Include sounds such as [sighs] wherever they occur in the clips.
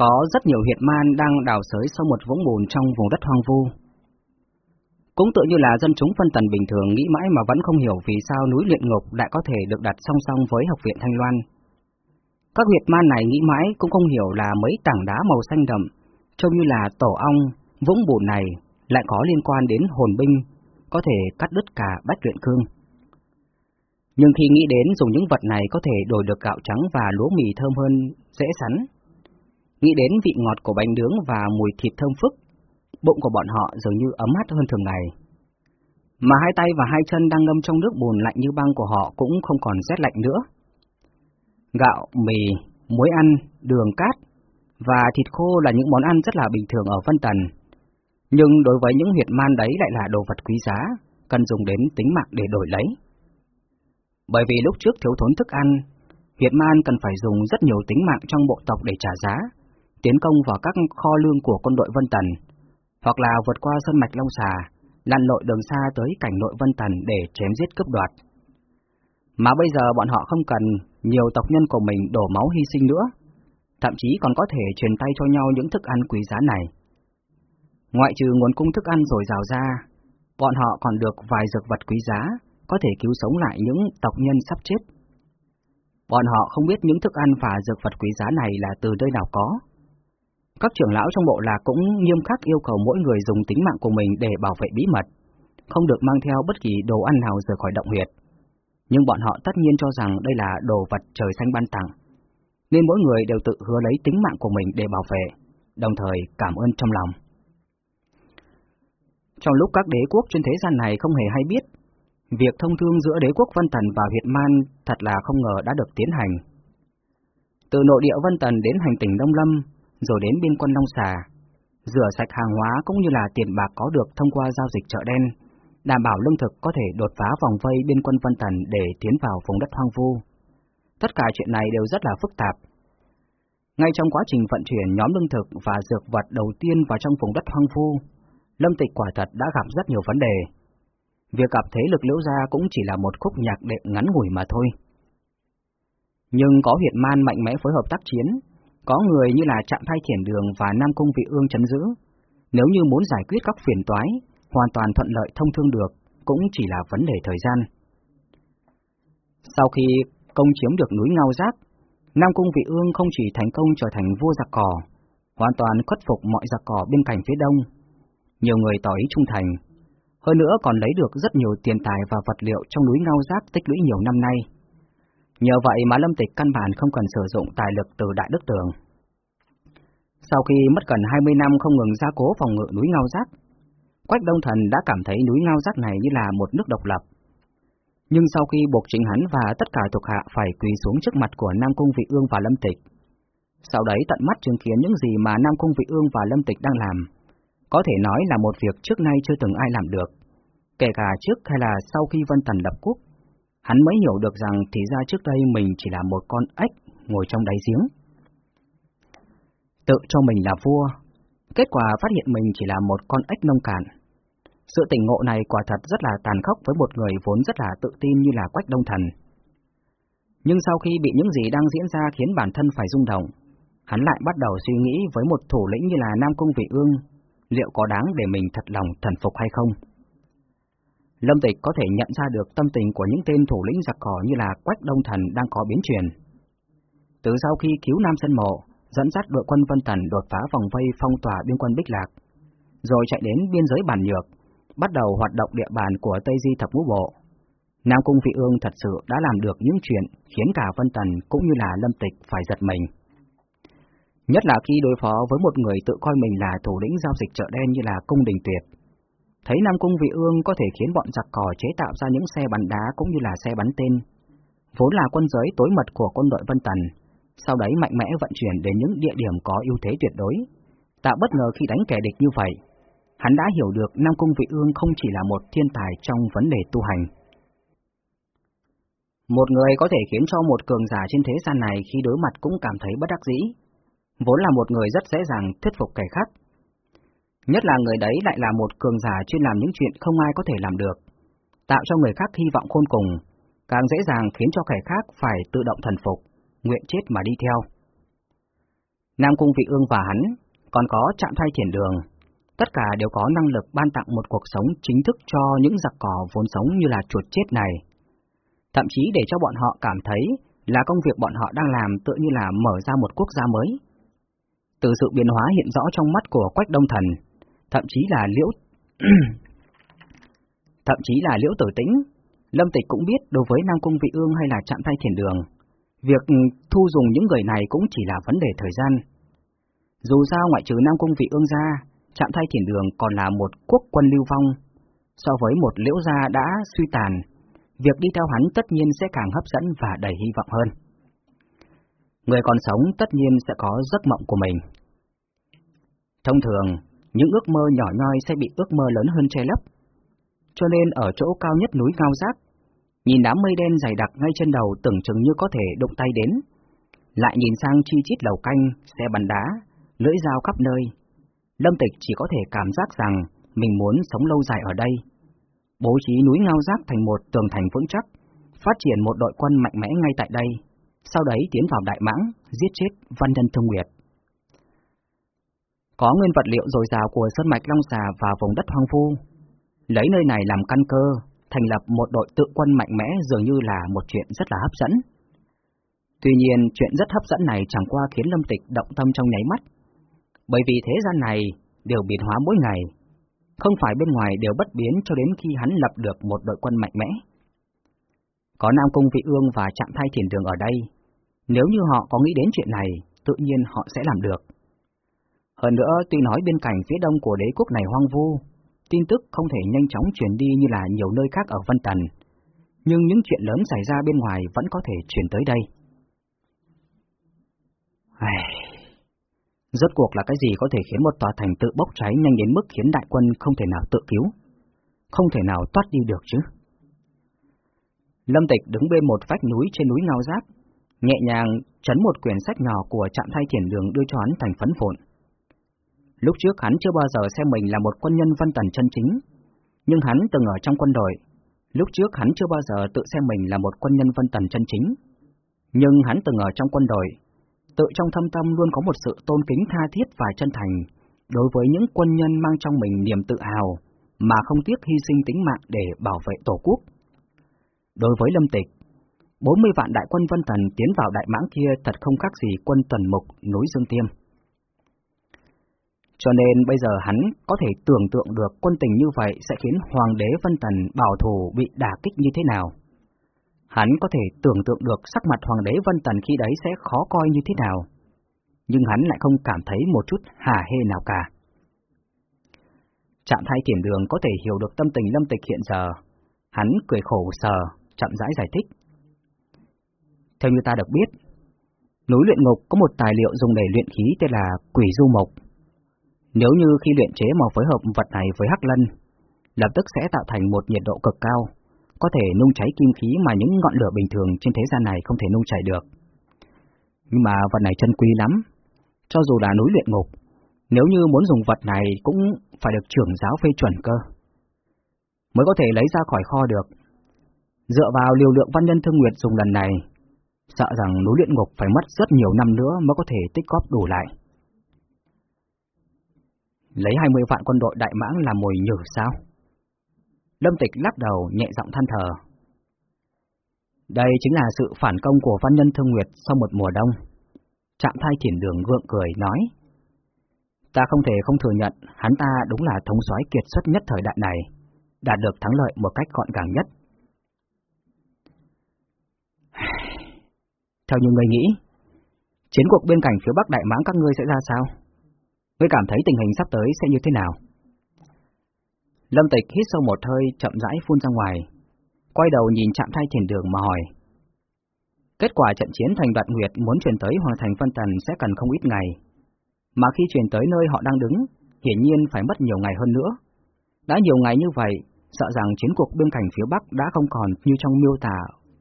Có rất nhiều hiện man đang đào sới sau một vũng bùn trong vùng đất hoang vu. Cũng tự như là dân chúng phân tần bình thường nghĩ mãi mà vẫn không hiểu vì sao núi luyện ngục lại có thể được đặt song song với học viện Thanh Loan. Các huyệt man này nghĩ mãi cũng không hiểu là mấy tảng đá màu xanh đậm, trông như là tổ ong, vũng bùn này lại có liên quan đến hồn binh, có thể cắt đứt cả bách luyện cương. Nhưng khi nghĩ đến dùng những vật này có thể đổi được gạo trắng và lúa mì thơm hơn, dễ sắn. Nghĩ đến vị ngọt của bánh nướng và mùi thịt thơm phức, bụng của bọn họ dường như ấm át hơn thường ngày. Mà hai tay và hai chân đang ngâm trong nước bùn lạnh như băng của họ cũng không còn rét lạnh nữa. Gạo, mì, muối ăn, đường cát và thịt khô là những món ăn rất là bình thường ở Vân Tần. Nhưng đối với những huyệt man đấy lại là đồ vật quý giá, cần dùng đến tính mạng để đổi lấy. Bởi vì lúc trước thiếu thốn thức ăn, huyệt man cần phải dùng rất nhiều tính mạng trong bộ tộc để trả giá, tiến công vào các kho lương của quân đội Vân Tần, hoặc là vượt qua sân mạch Long Xà, lặn lội đường xa tới cảnh nội Vân Tần để chém giết cướp đoạt. Mà bây giờ bọn họ không cần nhiều tộc nhân của mình đổ máu hy sinh nữa, thậm chí còn có thể truyền tay cho nhau những thức ăn quý giá này. Ngoại trừ nguồn cung thức ăn dồi dào ra, bọn họ còn được vài dược vật quý giá, có thể cứu sống lại những tộc nhân sắp chết. Bọn họ không biết những thức ăn và dược vật quý giá này là từ nơi nào có. Các trưởng lão trong bộ lạc cũng nghiêm khắc yêu cầu mỗi người dùng tính mạng của mình để bảo vệ bí mật, không được mang theo bất kỳ đồ ăn nào rời khỏi động huyệt. Nhưng bọn họ tất nhiên cho rằng đây là đồ vật trời xanh ban tặng, nên mỗi người đều tự hứa lấy tính mạng của mình để bảo vệ, đồng thời cảm ơn trong lòng. Trong lúc các đế quốc trên thế gian này không hề hay biết, việc thông thương giữa đế quốc Vân Tần và Việt Man thật là không ngờ đã được tiến hành. Từ nội địa Vân Tần đến hành tỉnh Đông Lâm, rồi đến biên quan Long Xà, rửa sạch hàng hóa cũng như là tiền bạc có được thông qua giao dịch chợ đen, đảm bảo lương thực có thể đột phá vòng vây biên quân Vân Tần để tiến vào vùng đất hoang vu. Tất cả chuyện này đều rất là phức tạp. Ngay trong quá trình vận chuyển nhóm lương thực và dược vật đầu tiên vào trong vùng đất hoang vu, Lâm Tịch quả thật đã gặp rất nhiều vấn đề. Việc gặp thế lực liễu gia cũng chỉ là một khúc nhạc đệm ngắn ngủi mà thôi. Nhưng có Huyệt man mạnh mẽ phối hợp tác chiến, có người như là Trạm Thai Thiển Đường và Nam Cung Vị Ương chấn giữ. Nếu như muốn giải quyết các phiền toái, hoàn toàn thuận lợi thông thương được, cũng chỉ là vấn đề thời gian. Sau khi công chiếm được núi Ngao Giác, Nam Cung Vị Ương không chỉ thành công trở thành vua giặc cỏ, hoàn toàn khuất phục mọi giặc cỏ bên cạnh phía đông. Nhiều người tỏ ý trung thành, hơn nữa còn lấy được rất nhiều tiền tài và vật liệu trong núi Ngao Giác tích lũy nhiều năm nay. Nhờ vậy mà Lâm Tịch căn bản không cần sử dụng tài lực từ Đại Đức Tường. Sau khi mất gần 20 năm không ngừng gia cố phòng ngự núi Ngao Giác, Quách Đông Thần đã cảm thấy núi Ngao Giác này như là một nước độc lập. Nhưng sau khi buộc chính hắn và tất cả thuộc hạ phải quỳ xuống trước mặt của Nam Cung Vị Ương và Lâm Tịch, sau đấy tận mắt chứng kiến những gì mà Nam Cung Vị Ương và Lâm Tịch đang làm, có thể nói là một việc trước nay chưa từng ai làm được, kể cả trước hay là sau khi Vân thần lập quốc, hắn mới hiểu được rằng thì ra trước đây mình chỉ là một con ếch ngồi trong đáy giếng. Tự cho mình là vua, kết quả phát hiện mình chỉ là một con ếch nông cạn. Sự tỉnh ngộ này quả thật rất là tàn khốc với một người vốn rất là tự tin như là Quách Đông Thần. Nhưng sau khi bị những gì đang diễn ra khiến bản thân phải rung động, hắn lại bắt đầu suy nghĩ với một thủ lĩnh như là Nam Cung Vị Ương, liệu có đáng để mình thật lòng thần phục hay không? Lâm Tịch có thể nhận ra được tâm tình của những tên thủ lĩnh giặc cỏ như là Quách Đông Thần đang có biến chuyển. Từ sau khi cứu Nam sân Mộ, dẫn dắt đội quân Vân Tần đột phá vòng vây phong tỏa biên quân Bích Lạc, rồi chạy đến biên giới bản nhược, bắt đầu hoạt động địa bàn của Tây Di Thập Ngũ Bộ. Nam Cung Vị Ương thật sự đã làm được những chuyện khiến cả Vân Tần cũng như là Lâm Tịch phải giật mình. Nhất là khi đối phó với một người tự coi mình là thủ lĩnh giao dịch chợ đen như là Cung Đình Tuyệt. Thấy Nam Cung Vị Ương có thể khiến bọn giặc cò chế tạo ra những xe bắn đá cũng như là xe bắn tên, vốn là quân giới tối mật của quân đội Vân Tần, sau đấy mạnh mẽ vận chuyển đến những địa điểm có ưu thế tuyệt đối, tạo bất ngờ khi đánh kẻ địch như vậy. Hắn đã hiểu được Nam Cung Vị Ương không chỉ là một thiên tài trong vấn đề tu hành. Một người có thể khiến cho một cường giả trên thế gian này khi đối mặt cũng cảm thấy bất đắc dĩ, vốn là một người rất dễ dàng thuyết phục kẻ khác. Nhất là người đấy lại là một cường giả chuyên làm những chuyện không ai có thể làm được, tạo cho người khác hy vọng khôn cùng, càng dễ dàng khiến cho kẻ khác phải tự động thần phục, nguyện chết mà đi theo. Nam Cung Vị Ương và hắn, còn có trạm thay thiền đường, tất cả đều có năng lực ban tặng một cuộc sống chính thức cho những giặc cỏ vốn sống như là chuột chết này. Thậm chí để cho bọn họ cảm thấy là công việc bọn họ đang làm tự như là mở ra một quốc gia mới. Từ sự biến hóa hiện rõ trong mắt của Quách Đông Thần, thậm chí là liễu [clears throat] thậm chí là liễu tử tĩnh, Lâm Tịch cũng biết đối với Nam Cung Vị Ương hay là chạm tay thiền đường, việc thu dùng những người này cũng chỉ là vấn đề thời gian. Dù sao ngoại trừ Nam Cung Vị Ương ra, chạm thay thiền đường còn là một quốc quân lưu vong. So với một liễu gia đã suy tàn, việc đi theo hắn tất nhiên sẽ càng hấp dẫn và đầy hy vọng hơn. Người còn sống tất nhiên sẽ có giấc mộng của mình. Thông thường, những ước mơ nhỏ nhoi sẽ bị ước mơ lớn hơn che lấp. Cho nên ở chỗ cao nhất núi Cao Giác, nhìn đám mây đen dày đặc ngay chân đầu tưởng chừng như có thể động tay đến. Lại nhìn sang chi chít lầu canh, xe bắn đá, lưỡi dao khắp nơi. Lâm Tịch chỉ có thể cảm giác rằng mình muốn sống lâu dài ở đây. Bố trí núi Ngao Giác thành một tường thành vững chắc, phát triển một đội quân mạnh mẽ ngay tại đây, sau đấy tiến vào Đại Mãng, giết chết Văn Nhân thông Nguyệt. Có nguyên vật liệu dồi dào của Sơn Mạch Long Xà và vùng đất hoang vu. Lấy nơi này làm căn cơ, thành lập một đội tự quân mạnh mẽ dường như là một chuyện rất là hấp dẫn. Tuy nhiên, chuyện rất hấp dẫn này chẳng qua khiến Lâm Tịch động tâm trong nháy mắt. Bởi vì thế gian này đều biến hóa mỗi ngày, không phải bên ngoài đều bất biến cho đến khi hắn lập được một đội quân mạnh mẽ. Có Nam Cung Vị Ương và Trạm Thay Thiền Đường ở đây, nếu như họ có nghĩ đến chuyện này, tự nhiên họ sẽ làm được. Hơn nữa, tuy nói bên cạnh phía đông của đế quốc này hoang vu, tin tức không thể nhanh chóng truyền đi như là nhiều nơi khác ở Vân Tần, nhưng những chuyện lớn xảy ra bên ngoài vẫn có thể truyền tới đây. Ai... Rốt cuộc là cái gì có thể khiến một tòa thành tự bốc cháy nhanh đến mức khiến đại quân không thể nào tự cứu, không thể nào thoát đi được chứ? Lâm Tịch đứng bên một vách núi trên núi Ngao Giáp, nhẹ nhàng chấn một quyển sách nhỏ của trạm thay thiền đường đưa cho hắn thành phấn phồn. Lúc trước hắn chưa bao giờ xem mình là một quân nhân văn tần chân chính, nhưng hắn từng ở trong quân đội. Lúc trước hắn chưa bao giờ tự xem mình là một quân nhân văn tần chân chính, nhưng hắn từng ở trong quân đội, tự trong thâm tâm luôn có một sự tôn kính tha thiết và chân thành đối với những quân nhân mang trong mình niềm tự hào mà không tiếc hy sinh tính mạng để bảo vệ Tổ quốc. Đối với Lâm Tịch, 40 vạn đại quân Vân Tần tiến vào đại mãng kia thật không khác gì quân tuần mục núi Dương Tiêm. Cho nên bây giờ hắn có thể tưởng tượng được quân tình như vậy sẽ khiến Hoàng đế Vân Tần bảo thủ bị đả kích như thế nào. Hắn có thể tưởng tượng được sắc mặt Hoàng đế Vân Tần khi đấy sẽ khó coi như thế nào. Nhưng hắn lại không cảm thấy một chút hà hê nào cả. Trạm Thái thiền đường có thể hiểu được tâm tình lâm tịch hiện giờ. Hắn cười khổ sờ, chậm rãi giải thích. Theo như ta được biết, núi luyện ngục có một tài liệu dùng để luyện khí tên là quỷ du mộc. Nếu như khi luyện chế mà phối hợp vật này với hắc lân, lập tức sẽ tạo thành một nhiệt độ cực cao, có thể nung cháy kim khí mà những ngọn lửa bình thường trên thế gian này không thể nung chảy được. Nhưng mà vật này chân quý lắm, cho dù là núi luyện ngục, nếu như muốn dùng vật này cũng phải được trưởng giáo phê chuẩn cơ, mới có thể lấy ra khỏi kho được. Dựa vào liều lượng văn nhân thương nguyệt dùng lần này, sợ rằng núi luyện ngục phải mất rất nhiều năm nữa mới có thể tích góp đủ lại. Lấy 20 vạn quân đội Đại Mãng làm mồi nhử sao? Lâm Tịch lắc đầu nhẹ giọng than thở. Đây chính là sự phản công của văn nhân thương nguyệt sau một mùa đông. Trạm thai thiền đường gượng cười nói. Ta không thể không thừa nhận hắn ta đúng là thống soái kiệt xuất nhất thời đại này, đạt được thắng lợi một cách gọn gàng nhất. [sighs] Theo như người nghĩ, chiến cuộc bên cạnh phía Bắc Đại Mãng các ngươi sẽ ra sao? Ngươi cảm thấy tình hình sắp tới sẽ như thế nào? Lâm Tịch hít sâu một hơi, chậm rãi phun ra ngoài, quay đầu nhìn chạm thay thiền đường mà hỏi. Kết quả trận chiến thành đoạn nguyệt muốn truyền tới Hoàng thành Phân Tần sẽ cần không ít ngày, mà khi truyền tới nơi họ đang đứng, hiển nhiên phải mất nhiều ngày hơn nữa. Đã nhiều ngày như vậy, sợ rằng chiến cuộc biên cảnh phía Bắc đã không còn như trong miêu tả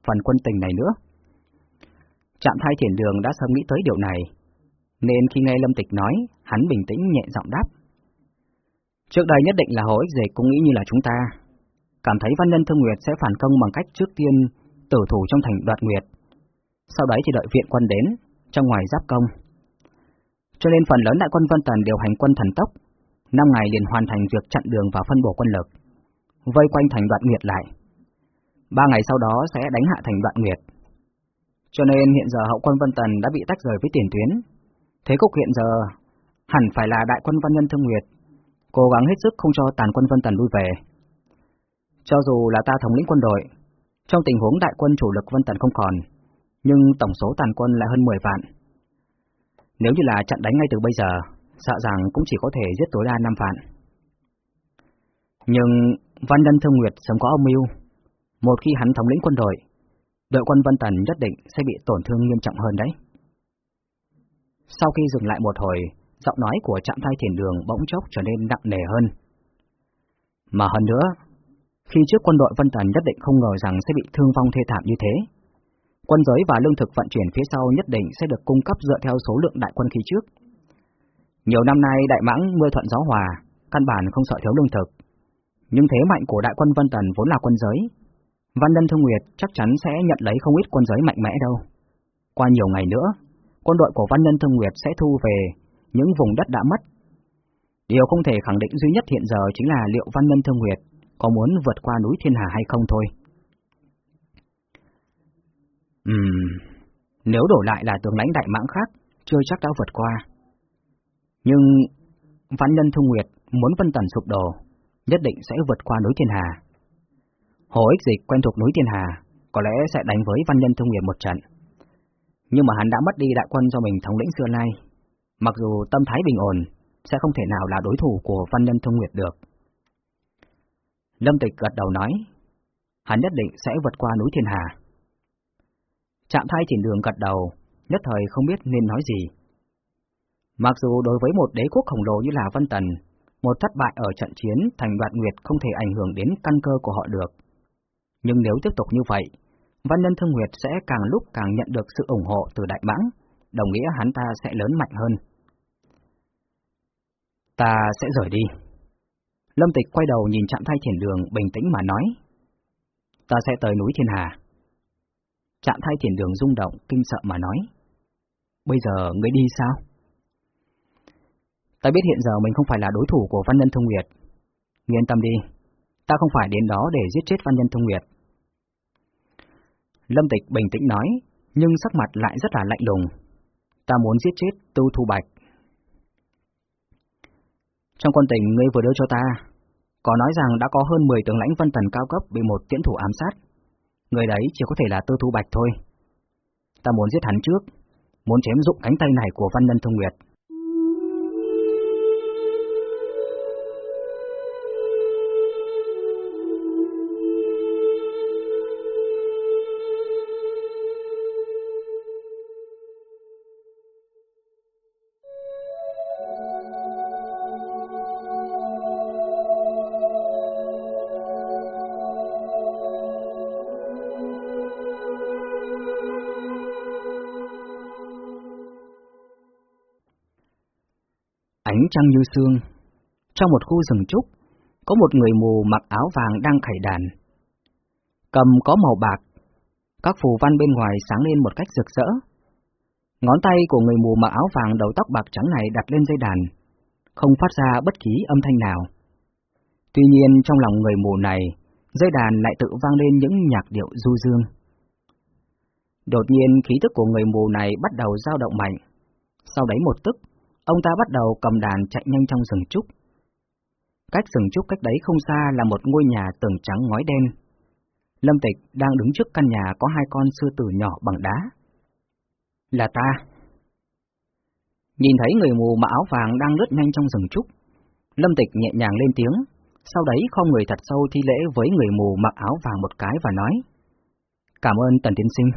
phần quân tình này nữa. Trạm thay thiền đường đã sớm nghĩ tới điều này, nên khi nghe Lâm Tịch nói, hắn bình tĩnh nhẹ giọng đáp. Trước đây nhất định là Hồ Ích Dịch cũng nghĩ như là chúng ta, cảm thấy Văn Nhân Thương Nguyệt sẽ phản công bằng cách trước tiên tử thủ trong thành đoạt Nguyệt, sau đấy thì đợi viện quân đến, trong ngoài giáp công. Cho nên phần lớn đại quân Vân Tần đều hành quân thần tốc, năm ngày liền hoàn thành việc chặn đường và phân bổ quân lực, vây quanh thành đoạn nguyệt lại. Ba ngày sau đó sẽ đánh hạ thành đoạn nguyệt. Cho nên hiện giờ hậu quân Vân Tần đã bị tách rời với tiền tuyến. Thế cục hiện giờ hẳn phải là đại quân Văn Nhân Thương Nguyệt, cố gắng hết sức không cho tàn quân Vân Tần lui về. Cho dù là ta thống lĩnh quân đội, trong tình huống đại quân chủ lực Vân Tần không còn, nhưng tổng số tàn quân lại hơn 10 vạn. Nếu như là chặn đánh ngay từ bây giờ, sợ rằng cũng chỉ có thể giết tối đa 5 vạn. Nhưng Văn Nhân Thương Nguyệt sớm có âm mưu, một khi hắn thống lĩnh quân đội, đội quân Vân Tần nhất định sẽ bị tổn thương nghiêm trọng hơn đấy. Sau khi dừng lại một hồi, giọng nói của trạm thai thiền đường bỗng chốc trở nên nặng nề hơn. Mà hơn nữa, khi trước quân đội Vân Tần nhất định không ngờ rằng sẽ bị thương vong thê thảm như thế. Quân giới và lương thực vận chuyển phía sau nhất định sẽ được cung cấp dựa theo số lượng đại quân khi trước. Nhiều năm nay đại mãng mưa thuận gió hòa, căn bản không sợ thiếu lương thực. Nhưng thế mạnh của đại quân Vân Tần vốn là quân giới. Văn Nhân Thương Nguyệt chắc chắn sẽ nhận lấy không ít quân giới mạnh mẽ đâu. Qua nhiều ngày nữa, quân đội của Văn Nhân Thương Nguyệt sẽ thu về những vùng đất đã mất. Điều không thể khẳng định duy nhất hiện giờ chính là liệu Văn Nhân Thương Nguyệt có muốn vượt qua núi Thiên Hà hay không thôi. Ừm, nếu đổ lại là tướng lãnh đại mãng khác, chưa chắc đã vượt qua. Nhưng Văn Nhân Thương Nguyệt muốn Vân Tần sụp đổ, nhất định sẽ vượt qua núi Thiên Hà. Hồ Ích Dịch quen thuộc núi Thiên Hà, có lẽ sẽ đánh với Văn Nhân Thương Nguyệt một trận. Nhưng mà hắn đã mất đi đại quân do mình thống lĩnh xưa nay, mặc dù tâm thái bình ổn, sẽ không thể nào là đối thủ của Văn Nhân thông Nguyệt được. Lâm Tịch gật đầu nói, hắn nhất định sẽ vượt qua núi Thiên Hà. Trạm thai chỉnh đường gật đầu, nhất thời không biết nên nói gì. Mặc dù đối với một đế quốc khổng lồ như là Vân Tần, một thất bại ở trận chiến thành đoạt nguyệt không thể ảnh hưởng đến căn cơ của họ được. Nhưng nếu tiếp tục như vậy, Văn Nhân Thương Nguyệt sẽ càng lúc càng nhận được sự ủng hộ từ Đại Mãng, đồng nghĩa hắn ta sẽ lớn mạnh hơn. Ta sẽ rời đi. Lâm Tịch quay đầu nhìn chạm thay thiền đường bình tĩnh mà nói. Ta sẽ tới núi Thiên Hà. Chạm thay thiền đường rung động, kinh sợ mà nói. Bây giờ ngươi đi sao? Ta biết hiện giờ mình không phải là đối thủ của Văn Nhân Thông Nguyệt. Ngươi yên tâm đi, ta không phải đến đó để giết chết Văn Nhân Thông Nguyệt. Lâm Tịch bình tĩnh nói, nhưng sắc mặt lại rất là lạnh lùng. Ta muốn giết chết Tu Thu Bạch. Trong quân tình ngươi vừa đưa cho ta, có nói rằng đã có hơn 10 tướng lãnh vân tần cao cấp bị một tiễn thủ ám sát. Người đấy chỉ có thể là Tư Thu Bạch thôi. Ta muốn giết hắn trước, muốn chém dụng cánh tay này của Văn Nhân Thông Nguyệt. Trăng như sương. Trong một khu rừng trúc, có một người mù mặc áo vàng đang khải đàn. Cầm có màu bạc, các phù văn bên ngoài sáng lên một cách rực rỡ. Ngón tay của người mù mặc áo vàng đầu tóc bạc trắng này đặt lên dây đàn, không phát ra bất kỳ âm thanh nào. Tuy nhiên trong lòng người mù này, dây đàn lại tự vang lên những nhạc điệu du dương. Đột nhiên khí tức của người mù này bắt đầu dao động mạnh. Sau đấy một tức, Ông ta bắt đầu cầm đàn chạy nhanh trong rừng trúc. Cách rừng trúc cách đấy không xa là một ngôi nhà tường trắng ngói đen. Lâm Tịch đang đứng trước căn nhà có hai con sư tử nhỏ bằng đá. Là ta. Nhìn thấy người mù mà áo vàng đang lướt nhanh trong rừng trúc, Lâm Tịch nhẹ nhàng lên tiếng, sau đấy không người thật sâu thi lễ với người mù mặc áo vàng một cái và nói Cảm ơn Tần Tiến Sinh.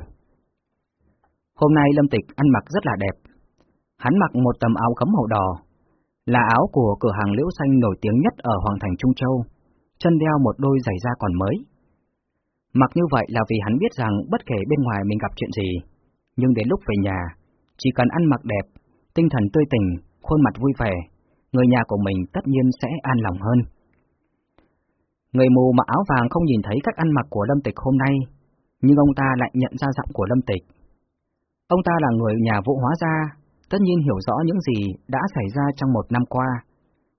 Hôm nay Lâm Tịch ăn mặc rất là đẹp, Hắn mặc một tầm áo khấm màu đỏ, là áo của cửa hàng liễu xanh nổi tiếng nhất ở Hoàng thành Trung Châu, chân đeo một đôi giày da còn mới. Mặc như vậy là vì hắn biết rằng bất kể bên ngoài mình gặp chuyện gì, nhưng đến lúc về nhà, chỉ cần ăn mặc đẹp, tinh thần tươi tỉnh, khuôn mặt vui vẻ, người nhà của mình tất nhiên sẽ an lòng hơn. Người mù mặc áo vàng không nhìn thấy các ăn mặc của Lâm Tịch hôm nay, nhưng ông ta lại nhận ra giọng của Lâm Tịch. Ông ta là người nhà vũ hóa gia, tất nhiên hiểu rõ những gì đã xảy ra trong một năm qua,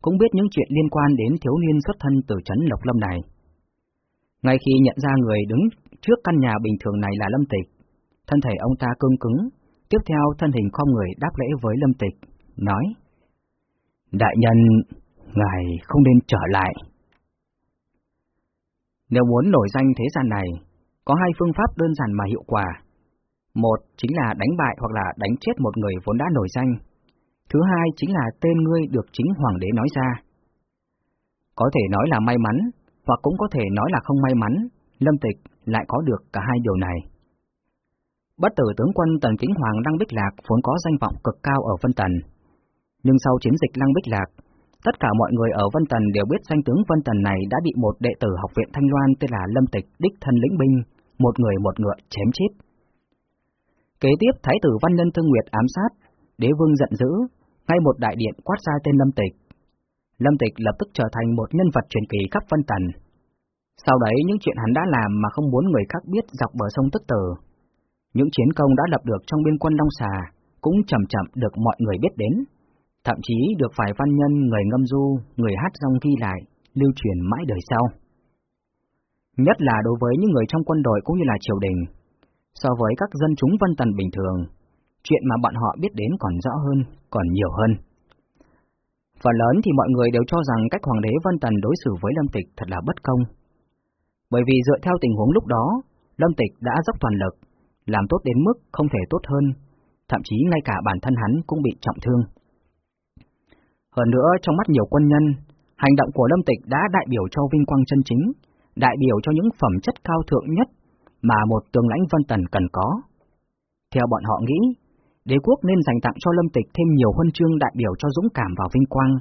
cũng biết những chuyện liên quan đến thiếu niên xuất thân từ trấn Lộc Lâm này. Ngay khi nhận ra người đứng trước căn nhà bình thường này là Lâm Tịch, thân thể ông ta cương cứng, tiếp theo thân hình khom người đáp lễ với Lâm Tịch, nói Đại nhân, ngài không nên trở lại. Nếu muốn nổi danh thế gian này, có hai phương pháp đơn giản mà hiệu quả. Một chính là đánh bại hoặc là đánh chết một người vốn đã nổi danh. Thứ hai chính là tên ngươi được chính hoàng đế nói ra. Có thể nói là may mắn, hoặc cũng có thể nói là không may mắn, Lâm Tịch lại có được cả hai điều này. Bất tử tướng quân Tần chính Hoàng Lăng Bích Lạc vốn có danh vọng cực cao ở Vân Tần. Nhưng sau chiến dịch Lăng Bích Lạc, tất cả mọi người ở Vân Tần đều biết danh tướng Vân Tần này đã bị một đệ tử học viện Thanh Loan tên là Lâm Tịch đích thân lĩnh binh, một người một ngựa chém chết. Kế tiếp Thái tử Văn Nhân Thương Nguyệt ám sát, đế vương giận dữ, ngay một đại điện quát ra tên Lâm Tịch. Lâm Tịch lập tức trở thành một nhân vật truyền kỳ khắp Vân Tần. Sau đấy những chuyện hắn đã làm mà không muốn người khác biết dọc bờ sông Tức Tử. Những chiến công đã lập được trong biên quân Long Xà cũng chậm chậm được mọi người biết đến, thậm chí được phải văn nhân, người ngâm du, người hát rong ghi lại, lưu truyền mãi đời sau. Nhất là đối với những người trong quân đội cũng như là triều đình, so với các dân chúng vân tần bình thường, chuyện mà bọn họ biết đến còn rõ hơn, còn nhiều hơn. Phần lớn thì mọi người đều cho rằng cách Hoàng đế Vân Tần đối xử với Lâm Tịch thật là bất công. Bởi vì dựa theo tình huống lúc đó, Lâm Tịch đã dốc toàn lực, làm tốt đến mức không thể tốt hơn, thậm chí ngay cả bản thân hắn cũng bị trọng thương. Hơn nữa, trong mắt nhiều quân nhân, hành động của Lâm Tịch đã đại biểu cho vinh quang chân chính, đại biểu cho những phẩm chất cao thượng nhất mà một tướng lãnh Vân Tần cần có. Theo bọn họ nghĩ, đế quốc nên dành tặng cho Lâm Tịch thêm nhiều huân chương đại biểu cho dũng cảm và vinh quang,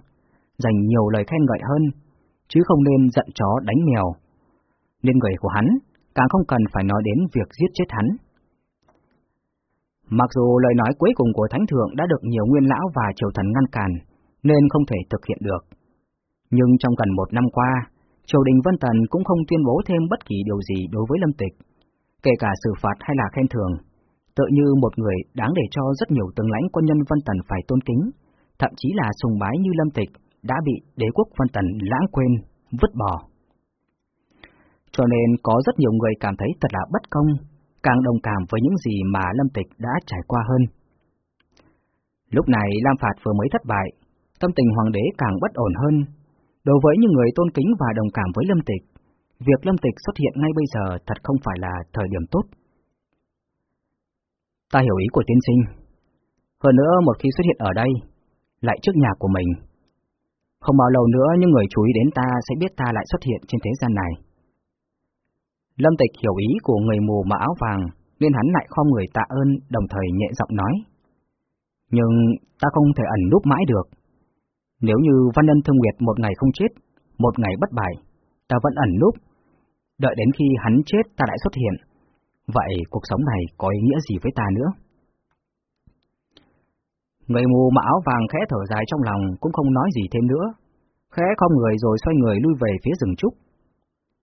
dành nhiều lời khen ngợi hơn, chứ không nên giận chó đánh mèo. Nên người của hắn càng không cần phải nói đến việc giết chết hắn. Mặc dù lời nói cuối cùng của Thánh Thượng đã được nhiều nguyên lão và triều thần ngăn cản, nên không thể thực hiện được. Nhưng trong gần một năm qua, triều đình Vân Tần cũng không tuyên bố thêm bất kỳ điều gì đối với Lâm Tịch, kể cả xử phạt hay là khen thưởng, tự như một người đáng để cho rất nhiều tướng lãnh quân nhân văn Tần phải tôn kính, thậm chí là sùng bái như Lâm Tịch đã bị đế quốc văn Tần lãng quên, vứt bỏ. Cho nên có rất nhiều người cảm thấy thật là bất công, càng đồng cảm với những gì mà Lâm Tịch đã trải qua hơn. Lúc này Lam Phạt vừa mới thất bại, tâm tình hoàng đế càng bất ổn hơn. Đối với những người tôn kính và đồng cảm với Lâm Tịch, việc Lâm Tịch xuất hiện ngay bây giờ thật không phải là thời điểm tốt. Ta hiểu ý của tiên sinh. Hơn nữa một khi xuất hiện ở đây, lại trước nhà của mình. Không bao lâu nữa những người chú ý đến ta sẽ biết ta lại xuất hiện trên thế gian này. Lâm Tịch hiểu ý của người mù mà áo vàng, nên hắn lại khom người tạ ơn, đồng thời nhẹ giọng nói. Nhưng ta không thể ẩn núp mãi được. Nếu như Văn Ân Thương Nguyệt một ngày không chết, một ngày bất bại, ta vẫn ẩn núp. Đợi đến khi hắn chết ta lại xuất hiện. Vậy cuộc sống này có ý nghĩa gì với ta nữa? Người mù mà áo vàng khẽ thở dài trong lòng cũng không nói gì thêm nữa. Khẽ không người rồi xoay người lui về phía rừng trúc.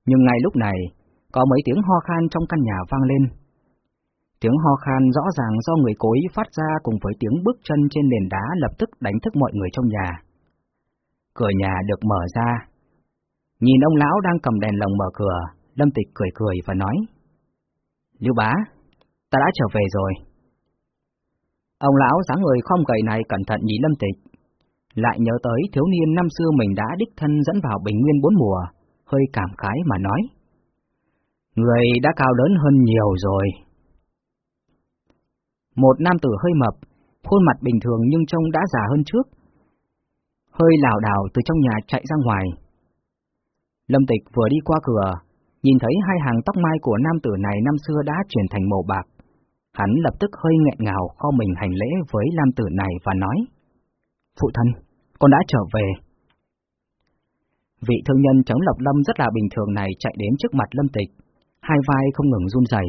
Nhưng ngay lúc này, có mấy tiếng ho khan trong căn nhà vang lên. Tiếng ho khan rõ ràng do người cố ý phát ra cùng với tiếng bước chân trên nền đá lập tức đánh thức mọi người trong nhà. Cửa nhà được mở ra. Nhìn ông lão đang cầm đèn lồng mở cửa, Lâm Tịch cười cười và nói. Lưu bá, ta đã trở về rồi. Ông lão dáng người không gầy này cẩn thận nhìn Lâm Tịch, lại nhớ tới thiếu niên năm xưa mình đã đích thân dẫn vào bình nguyên bốn mùa, hơi cảm khái mà nói. Người đã cao lớn hơn nhiều rồi. Một nam tử hơi mập, khuôn mặt bình thường nhưng trông đã già hơn trước. Hơi lảo đảo từ trong nhà chạy ra ngoài. Lâm Tịch vừa đi qua cửa, nhìn thấy hai hàng tóc mai của nam tử này năm xưa đã chuyển thành màu bạc. Hắn lập tức hơi nghẹn ngào kho mình hành lễ với nam tử này và nói Phụ thân, con đã trở về. Vị thương nhân chống lộc lâm rất là bình thường này chạy đến trước mặt Lâm Tịch, hai vai không ngừng run rẩy.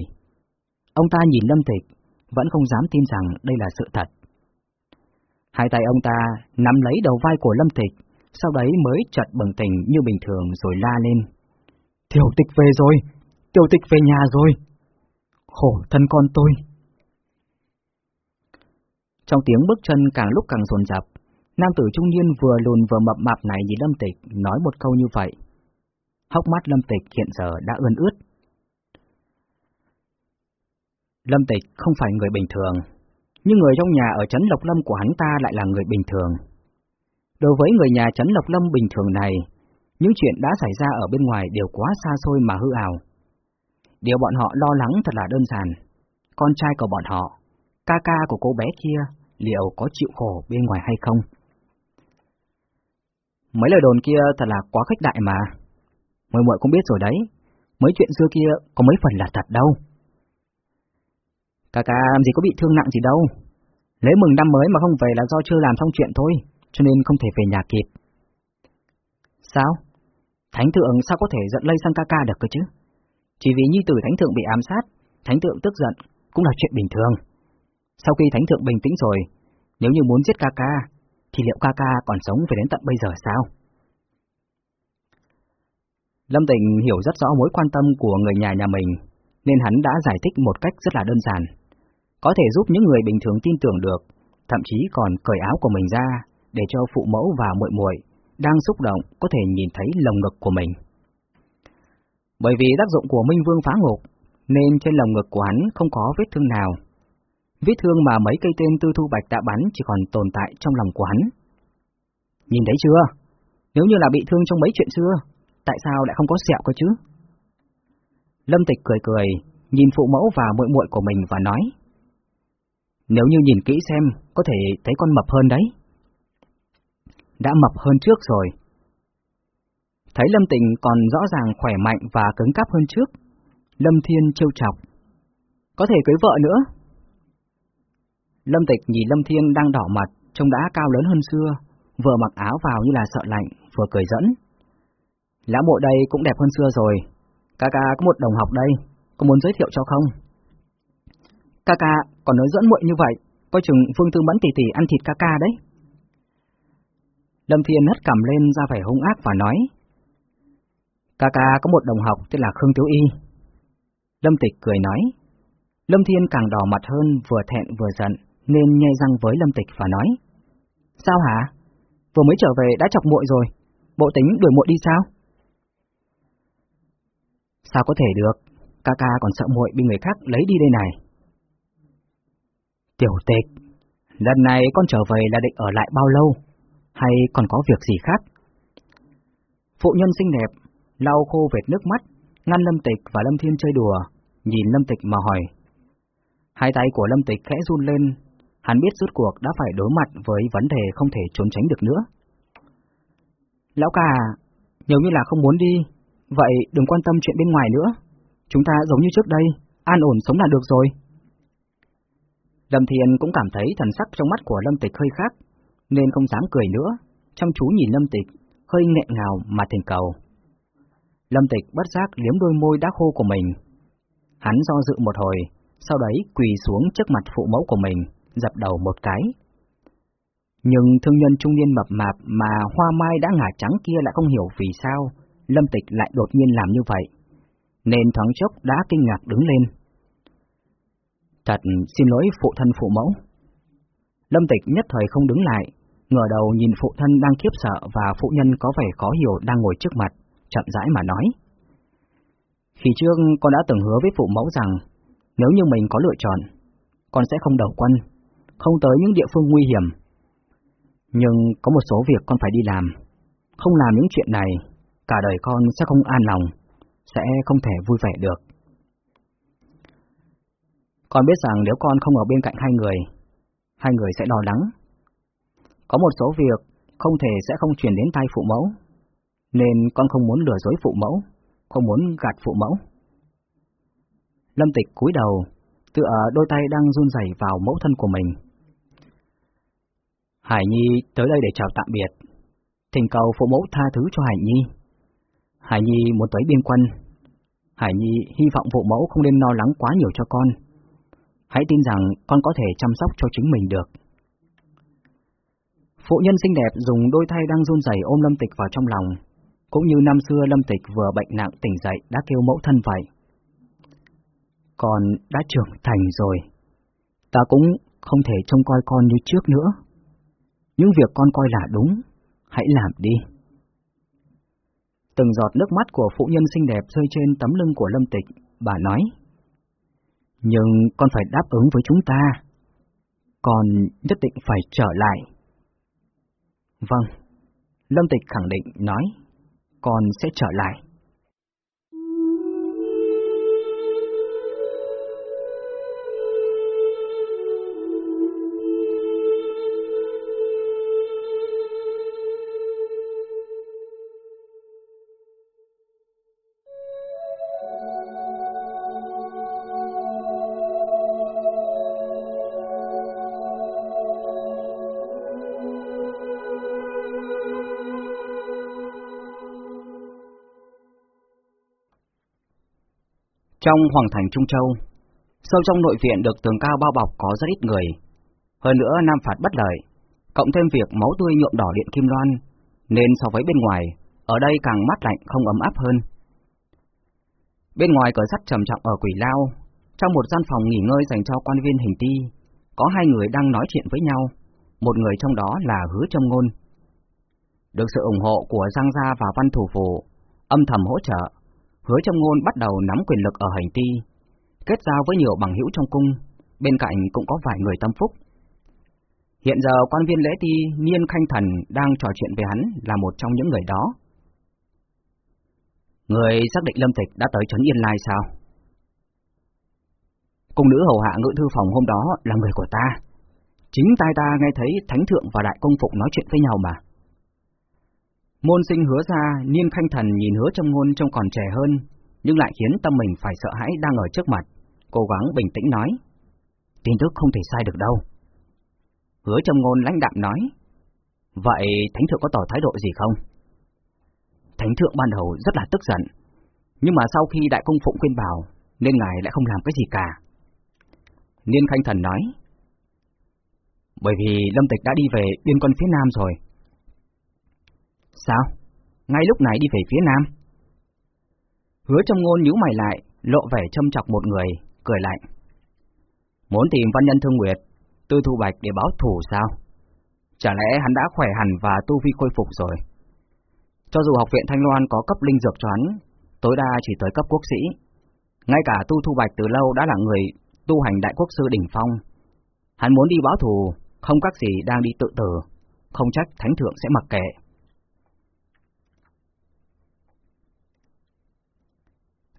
Ông ta nhìn Lâm Tịch, vẫn không dám tin rằng đây là sự thật. Hai tay ông ta nắm lấy đầu vai của Lâm Tịch, sau đấy mới chợt bừng tỉnh như bình thường rồi la lên. Tiểu tịch về rồi, tiểu tịch về nhà rồi. Khổ thân con tôi. Trong tiếng bước chân càng lúc càng dồn dập, nam tử trung niên vừa lùn vừa mập mạp này nhìn Lâm Tịch nói một câu như vậy. Hốc mắt Lâm Tịch hiện giờ đã ươn ướt. Lâm Tịch không phải người bình thường, nhưng người trong nhà ở Trấn Lộc Lâm của hắn ta lại là người bình thường. Đối với người nhà Trấn Lộc Lâm bình thường này, những chuyện đã xảy ra ở bên ngoài đều quá xa xôi mà hư ảo. Điều bọn họ lo lắng thật là đơn giản. Con trai của bọn họ, ca ca của cô bé kia, liệu có chịu khổ bên ngoài hay không? Mấy lời đồn kia thật là quá khách đại mà. Mọi muội cũng biết rồi đấy, mấy chuyện xưa kia có mấy phần là thật đâu. Ca ca làm gì có bị thương nặng gì đâu. Lễ mừng năm mới mà không về là do chưa làm xong chuyện thôi, cho nên không thể về nhà kịp. Sao? Thánh thượng sao có thể giận lây sang ca ca được cơ chứ? Chỉ vì nhi tử thánh thượng bị ám sát, thánh thượng tức giận, cũng là chuyện bình thường. Sau khi thánh thượng bình tĩnh rồi, nếu như muốn giết ca ca, thì liệu ca ca còn sống về đến tận bây giờ sao? Lâm Tình hiểu rất rõ mối quan tâm của người nhà nhà mình, nên hắn đã giải thích một cách rất là đơn giản. Có thể giúp những người bình thường tin tưởng được, thậm chí còn cởi áo của mình ra để cho phụ mẫu và muội muội đang xúc động có thể nhìn thấy lồng ngực của mình. Bởi vì tác dụng của Minh Vương phá ngục, nên trên lồng ngực của hắn không có vết thương nào. Vết thương mà mấy cây tên tư thu bạch đã bắn chỉ còn tồn tại trong lòng của hắn. Nhìn thấy chưa? Nếu như là bị thương trong mấy chuyện xưa, tại sao lại không có sẹo cơ chứ? Lâm Tịch cười cười, nhìn phụ mẫu và muội muội của mình và nói: Nếu như nhìn kỹ xem, có thể thấy con mập hơn đấy. Đã mập hơn trước rồi. Thấy Lâm Tịnh còn rõ ràng khỏe mạnh và cứng cáp hơn trước, Lâm Thiên trêu chọc. Có thể cưới vợ nữa. Lâm Tịch nhìn Lâm Thiên đang đỏ mặt, trông đã cao lớn hơn xưa, vừa mặc áo vào như là sợ lạnh, vừa cười dẫn. Lão mộ đây cũng đẹp hơn xưa rồi, ca ca có một đồng học đây, có muốn giới thiệu cho không? Ca ca còn nói dẫn muội như vậy, coi chừng Phương Tư Mẫn tỷ tỷ ăn thịt ca ca đấy. Lâm Thiên hất cầm lên ra vẻ hung ác và nói, Ca ca có một đồng học tên là Khương Tiếu Y. Lâm Tịch cười nói. Lâm Thiên càng đỏ mặt hơn, vừa thẹn vừa giận, nên nhai răng với Lâm Tịch và nói. Sao hả? Vừa mới trở về đã chọc muội rồi, bộ tính đuổi muội đi sao? Sao có thể được, ca ca còn sợ muội bị người khác lấy đi đây này. Tiểu tịch, lần này con trở về là định ở lại bao lâu, hay còn có việc gì khác? Phụ nhân xinh đẹp lau khô vệt nước mắt, ngăn Lâm Tịch và Lâm Thiên chơi đùa, nhìn Lâm Tịch mà hỏi. Hai tay của Lâm Tịch khẽ run lên, hắn biết rốt cuộc đã phải đối mặt với vấn đề không thể trốn tránh được nữa. Lão cả, nếu như là không muốn đi, vậy đừng quan tâm chuyện bên ngoài nữa. Chúng ta giống như trước đây, an ổn sống là được rồi. Lâm Thiên cũng cảm thấy thần sắc trong mắt của Lâm Tịch hơi khác, nên không dám cười nữa, chăm chú nhìn Lâm Tịch, hơi nghẹn ngào mà thỉnh cầu. Lâm Tịch bất giác liếm đôi môi đã khô của mình. Hắn do dự một hồi, sau đấy quỳ xuống trước mặt phụ mẫu của mình, dập đầu một cái. Nhưng thương nhân trung niên mập mạp mà hoa mai đã ngả trắng kia lại không hiểu vì sao Lâm Tịch lại đột nhiên làm như vậy, nên thoáng chốc đã kinh ngạc đứng lên. Thật xin lỗi phụ thân phụ mẫu. Lâm Tịch nhất thời không đứng lại, ngửa đầu nhìn phụ thân đang khiếp sợ và phụ nhân có vẻ khó hiểu đang ngồi trước mặt chậm rãi mà nói. Khi trước con đã từng hứa với phụ mẫu rằng, nếu như mình có lựa chọn, con sẽ không đầu quân, không tới những địa phương nguy hiểm. Nhưng có một số việc con phải đi làm, không làm những chuyện này, cả đời con sẽ không an lòng, sẽ không thể vui vẻ được. Con biết rằng nếu con không ở bên cạnh hai người, hai người sẽ lo lắng. Có một số việc không thể sẽ không chuyển đến tay phụ mẫu, nên con không muốn lừa dối phụ mẫu, không muốn gạt phụ mẫu. Lâm Tịch cúi đầu, tựa đôi tay đang run rẩy vào mẫu thân của mình. Hải Nhi tới đây để chào tạm biệt, thỉnh cầu phụ mẫu tha thứ cho Hải Nhi. Hải Nhi muốn tới biên quân. Hải Nhi hy vọng phụ mẫu không nên lo lắng quá nhiều cho con. Hãy tin rằng con có thể chăm sóc cho chính mình được. Phụ nhân xinh đẹp dùng đôi tay đang run rẩy ôm Lâm Tịch vào trong lòng, cũng như năm xưa Lâm Tịch vừa bệnh nặng tỉnh dậy đã kêu mẫu thân vậy. Con đã trưởng thành rồi. Ta cũng không thể trông coi con như trước nữa. Những việc con coi là đúng, hãy làm đi. Từng giọt nước mắt của phụ nhân xinh đẹp rơi trên tấm lưng của Lâm Tịch, bà nói. Nhưng con phải đáp ứng với chúng ta. Con nhất định phải trở lại. Vâng, Lâm Tịch khẳng định nói, con sẽ trở lại. Trong Hoàng thành Trung Châu, sâu trong nội viện được tường cao bao bọc có rất ít người. Hơn nữa Nam Phạt bất lợi, cộng thêm việc máu tươi nhuộm đỏ điện kim loan, nên so với bên ngoài, ở đây càng mát lạnh không ấm áp hơn. Bên ngoài cửa sắt trầm trọng ở quỷ lao, trong một gian phòng nghỉ ngơi dành cho quan viên hình ti, có hai người đang nói chuyện với nhau, một người trong đó là Hứa Trâm Ngôn. Được sự ủng hộ của Giang Gia và Văn Thủ Phủ, âm thầm hỗ trợ, Hứa trong ngôn bắt đầu nắm quyền lực ở hành ti, kết giao với nhiều bằng hữu trong cung, bên cạnh cũng có vài người tâm phúc. Hiện giờ quan viên lễ ti Niên Khanh Thần đang trò chuyện với hắn là một trong những người đó. Người xác định Lâm Tịch đã tới Trấn Yên Lai sao? Cung nữ hầu hạ ngự thư phòng hôm đó là người của ta. Chính tai ta nghe thấy Thánh Thượng và Đại Công Phục nói chuyện với nhau mà. Môn sinh hứa ra, niên khanh thần nhìn hứa trong ngôn trông còn trẻ hơn, nhưng lại khiến tâm mình phải sợ hãi đang ở trước mặt, cố gắng bình tĩnh nói. Tin tức không thể sai được đâu. Hứa trong ngôn lãnh đạm nói. Vậy Thánh Thượng có tỏ thái độ gì không? Thánh Thượng ban đầu rất là tức giận, nhưng mà sau khi Đại Công Phụng khuyên bảo, nên ngài lại không làm cái gì cả. Niên Khanh Thần nói, bởi vì Lâm Tịch đã đi về biên quân phía Nam rồi, Sao? Ngay lúc này đi về phía nam? Hứa trong ngôn nhíu mày lại, lộ vẻ châm chọc một người, cười lạnh. Muốn tìm văn nhân thương nguyệt, tư thu bạch để báo thủ sao? Chả lẽ hắn đã khỏe hẳn và tu vi khôi phục rồi? Cho dù học viện Thanh Loan có cấp linh dược cho hắn, tối đa chỉ tới cấp quốc sĩ. Ngay cả tu thu bạch từ lâu đã là người tu hành đại quốc sư đỉnh phong. Hắn muốn đi báo thù, không các gì đang đi tự tử, không trách thánh thượng sẽ mặc kệ.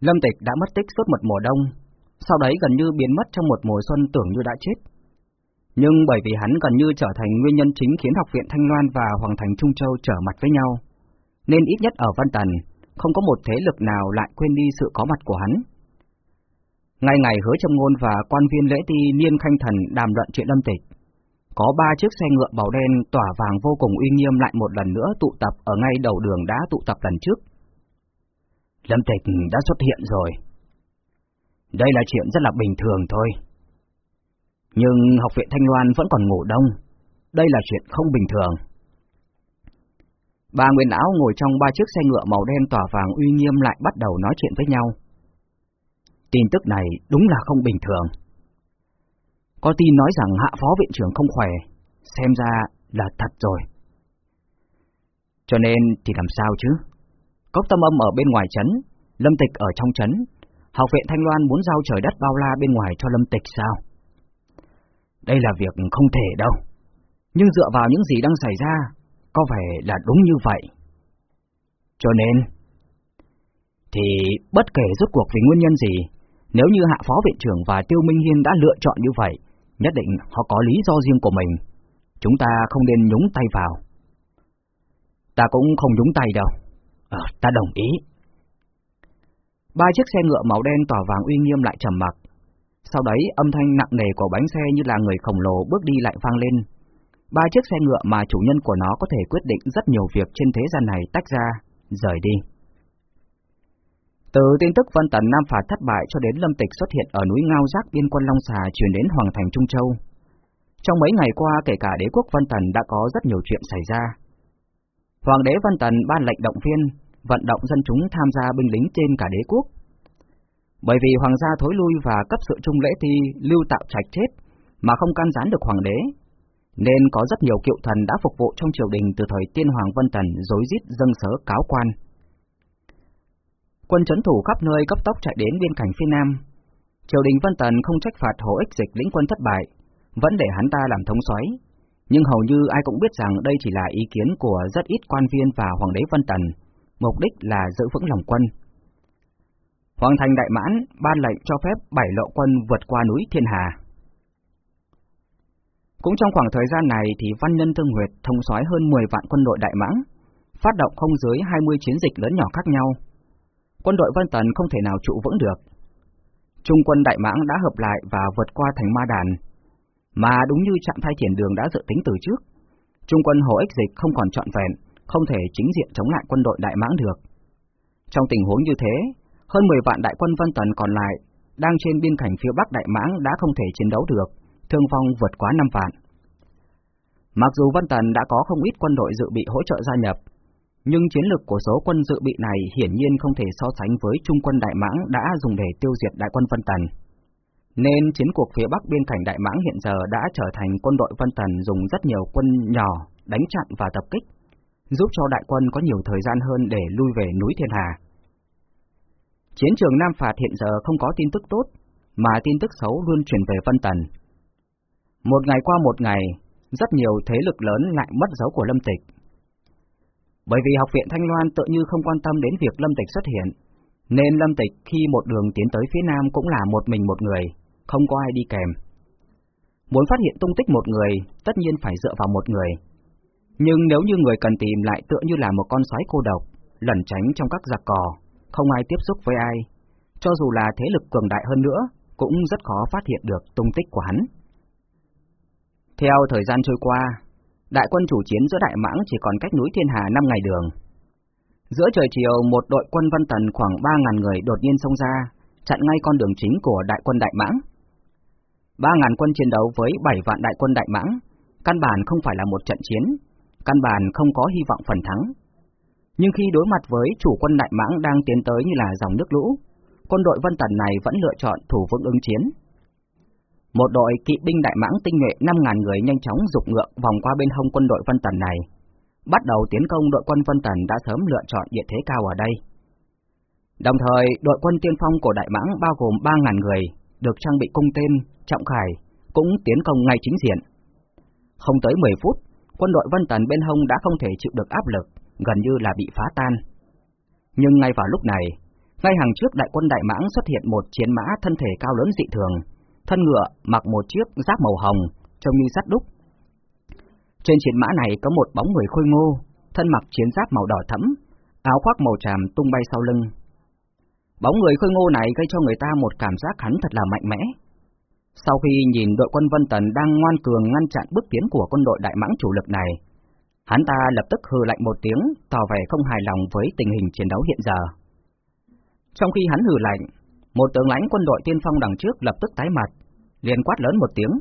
Lâm Tịch đã mất tích suốt một mùa đông, sau đấy gần như biến mất trong một mùa xuân tưởng như đã chết. Nhưng bởi vì hắn gần như trở thành nguyên nhân chính khiến Học viện Thanh Loan và Hoàng thành Trung Châu trở mặt với nhau, nên ít nhất ở Văn Tần, không có một thế lực nào lại quên đi sự có mặt của hắn. Ngay ngày hứa trong ngôn và quan viên lễ ti Niên Khanh Thần đàm luận chuyện Lâm Tịch, có ba chiếc xe ngựa màu đen tỏa vàng vô cùng uy nghiêm lại một lần nữa tụ tập ở ngay đầu đường đã tụ tập lần trước. Lâm Tịch đã xuất hiện rồi. Đây là chuyện rất là bình thường thôi. Nhưng học viện Thanh Loan vẫn còn ngủ đông. Đây là chuyện không bình thường. Ba nguyên áo ngồi trong ba chiếc xe ngựa màu đen tỏa vàng uy nghiêm lại bắt đầu nói chuyện với nhau. Tin tức này đúng là không bình thường. Có tin nói rằng hạ phó viện trưởng không khỏe, xem ra là thật rồi. Cho nên thì làm sao chứ? Cốc tâm âm ở bên ngoài trấn, Lâm Tịch ở trong trấn. Học viện Thanh Loan muốn giao trời đất bao la bên ngoài cho Lâm Tịch sao? Đây là việc không thể đâu. Nhưng dựa vào những gì đang xảy ra, có vẻ là đúng như vậy. Cho nên, thì bất kể rốt cuộc vì nguyên nhân gì, nếu như hạ phó viện trưởng và Tiêu Minh Hiên đã lựa chọn như vậy, nhất định họ có lý do riêng của mình. Chúng ta không nên nhúng tay vào. Ta cũng không nhúng tay đâu. Ờ, ta đồng ý. Ba chiếc xe ngựa màu đen tỏa vàng uy nghiêm lại trầm mặc. Sau đấy âm thanh nặng nề của bánh xe như là người khổng lồ bước đi lại vang lên. Ba chiếc xe ngựa mà chủ nhân của nó có thể quyết định rất nhiều việc trên thế gian này tách ra, rời đi. Từ tin tức Vân Tần Nam Phạt thất bại cho đến Lâm Tịch xuất hiện ở núi Ngao Giác biên quân Long Xà truyền đến Hoàng thành Trung Châu. Trong mấy ngày qua kể cả đế quốc Vân Tần đã có rất nhiều chuyện xảy ra. Hoàng đế Văn Tần ban lệnh động viên, vận động dân chúng tham gia binh lính trên cả đế quốc. Bởi vì hoàng gia thối lui và cấp sự trung lễ thi lưu tạo trạch chết, mà không can gián được hoàng đế, nên có rất nhiều kiệu thần đã phục vụ trong triều đình từ thời tiên hoàng Vân Tần dối rít dâng sớ cáo quan. Quân chấn thủ khắp nơi cấp tốc chạy đến biên cảnh phía Nam. Triều đình Vân Tần không trách phạt Hồ Ích Dịch lĩnh quân thất bại, vẫn để hắn ta làm thống soái, nhưng hầu như ai cũng biết rằng đây chỉ là ý kiến của rất ít quan viên và hoàng đế Vân Tần, mục đích là giữ vững lòng quân. Hoàng thành đại mãn ban lệnh cho phép bảy lộ quân vượt qua núi Thiên Hà. Cũng trong khoảng thời gian này thì Văn Nhân Thương Huyệt thông soái hơn 10 vạn quân đội đại mãng, phát động không dưới 20 chiến dịch lớn nhỏ khác nhau. Quân đội Vân Tần không thể nào trụ vững được. Trung quân đại mãng đã hợp lại và vượt qua thành Ma Đàn, mà đúng như trạm thay triển đường đã dự tính từ trước, Trung quân Hồ Ích Dịch không còn trọn vẹn, không thể chính diện chống lại quân đội Đại Mãng được. Trong tình huống như thế, hơn 10 vạn đại quân Vân Tần còn lại, đang trên biên cảnh phía Bắc Đại Mãng đã không thể chiến đấu được, thương vong vượt quá 5 vạn. Mặc dù Vân Tần đã có không ít quân đội dự bị hỗ trợ gia nhập, nhưng chiến lực của số quân dự bị này hiển nhiên không thể so sánh với trung quân Đại Mãng đã dùng để tiêu diệt đại quân Vân Tần. Nên chiến cuộc phía Bắc biên cảnh Đại Mãng hiện giờ đã trở thành quân đội Vân Tần dùng rất nhiều quân nhỏ đánh chặn và tập kích, giúp cho đại quân có nhiều thời gian hơn để lui về núi Thiên Hà. Chiến trường Nam Phạt hiện giờ không có tin tức tốt, mà tin tức xấu luôn truyền về Vân Tần. Một ngày qua một ngày, rất nhiều thế lực lớn lại mất dấu của Lâm Tịch. Bởi vì học viện Thanh Loan tự như không quan tâm đến việc Lâm Tịch xuất hiện, nên Lâm Tịch khi một đường tiến tới phía Nam cũng là một mình một người, không có ai đi kèm. Muốn phát hiện tung tích một người, tất nhiên phải dựa vào một người. Nhưng nếu như người cần tìm lại tựa như là một con sói cô độc, lẩn tránh trong các giặc cò, không ai tiếp xúc với ai, cho dù là thế lực cường đại hơn nữa, cũng rất khó phát hiện được tung tích của hắn. Theo thời gian trôi qua, đại quân chủ chiến giữa Đại Mãng chỉ còn cách núi Thiên Hà 5 ngày đường. Giữa trời chiều, một đội quân Văn Tần khoảng 3.000 người đột nhiên xông ra, chặn ngay con đường chính của đại quân Đại Mãng. 3.000 quân chiến đấu với 7 vạn đại quân Đại Mãng, căn bản không phải là một trận chiến, căn bản không có hy vọng phần thắng. Nhưng khi đối mặt với chủ quân Đại Mãng đang tiến tới như là dòng nước lũ, quân đội Vân Tần này vẫn lựa chọn thủ vững ứng chiến. Một đội kỵ binh Đại Mãng tinh nhuệ 5.000 người nhanh chóng dục ngựa vòng qua bên hông quân đội Vân Tần này, bắt đầu tiến công đội quân Vân Tần đã sớm lựa chọn địa thế cao ở đây. Đồng thời, đội quân tiên phong của Đại Mãng bao gồm 3.000 người, được trang bị cung tên, trọng khải, cũng tiến công ngay chính diện. Không tới 10 phút, quân đội Vân Tần bên hông đã không thể chịu được áp lực, gần như là bị phá tan. Nhưng ngay vào lúc này, ngay hàng trước đại quân Đại Mãng xuất hiện một chiến mã thân thể cao lớn dị thường, thân ngựa mặc một chiếc giáp màu hồng, trông như sắt đúc. Trên chiến mã này có một bóng người khôi ngô, thân mặc chiến giáp màu đỏ thẫm, áo khoác màu tràm tung bay sau lưng. Bóng người khôi ngô này gây cho người ta một cảm giác hắn thật là mạnh mẽ. Sau khi nhìn đội quân Vân Tần đang ngoan cường ngăn chặn bước tiến của quân đội đại mãng chủ lực này, hắn ta lập tức hừ lạnh một tiếng, tỏ vẻ không hài lòng với tình hình chiến đấu hiện giờ. Trong khi hắn hừ lạnh, một tướng lãnh quân đội tiên phong đằng trước lập tức tái mặt, liền quát lớn một tiếng.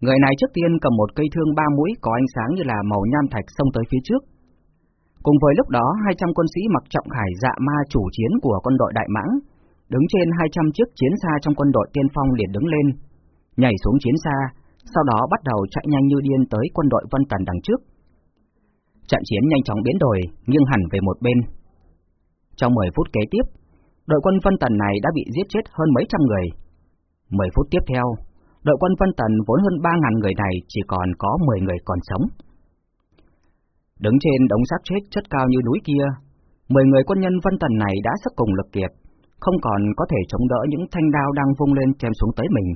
Người này trước tiên cầm một cây thương ba mũi có ánh sáng như là màu nham thạch xông tới phía trước. Cùng với lúc đó 200 quân sĩ mặc trọng khải dạ ma chủ chiến của quân đội Đại Mãng, đứng trên 200 chiếc chiến xa trong quân đội tiên phong liền đứng lên, nhảy xuống chiến xa, sau đó bắt đầu chạy nhanh như điên tới quân đội Vân Tần đằng trước. Trận chiến nhanh chóng biến đổi, nghiêng hẳn về một bên. Trong 10 phút kế tiếp, đội quân Vân Tần này đã bị giết chết hơn mấy trăm người. 10 phút tiếp theo, đội quân Vân Tần vốn hơn 3.000 người này chỉ còn có 10 người còn sống. Đứng trên đống xác chết chất cao như núi kia, 10 người quân nhân Vân Tần này đã sức cùng lực kiệt, không còn có thể chống đỡ những thanh đao đang vung lên chém xuống tới mình.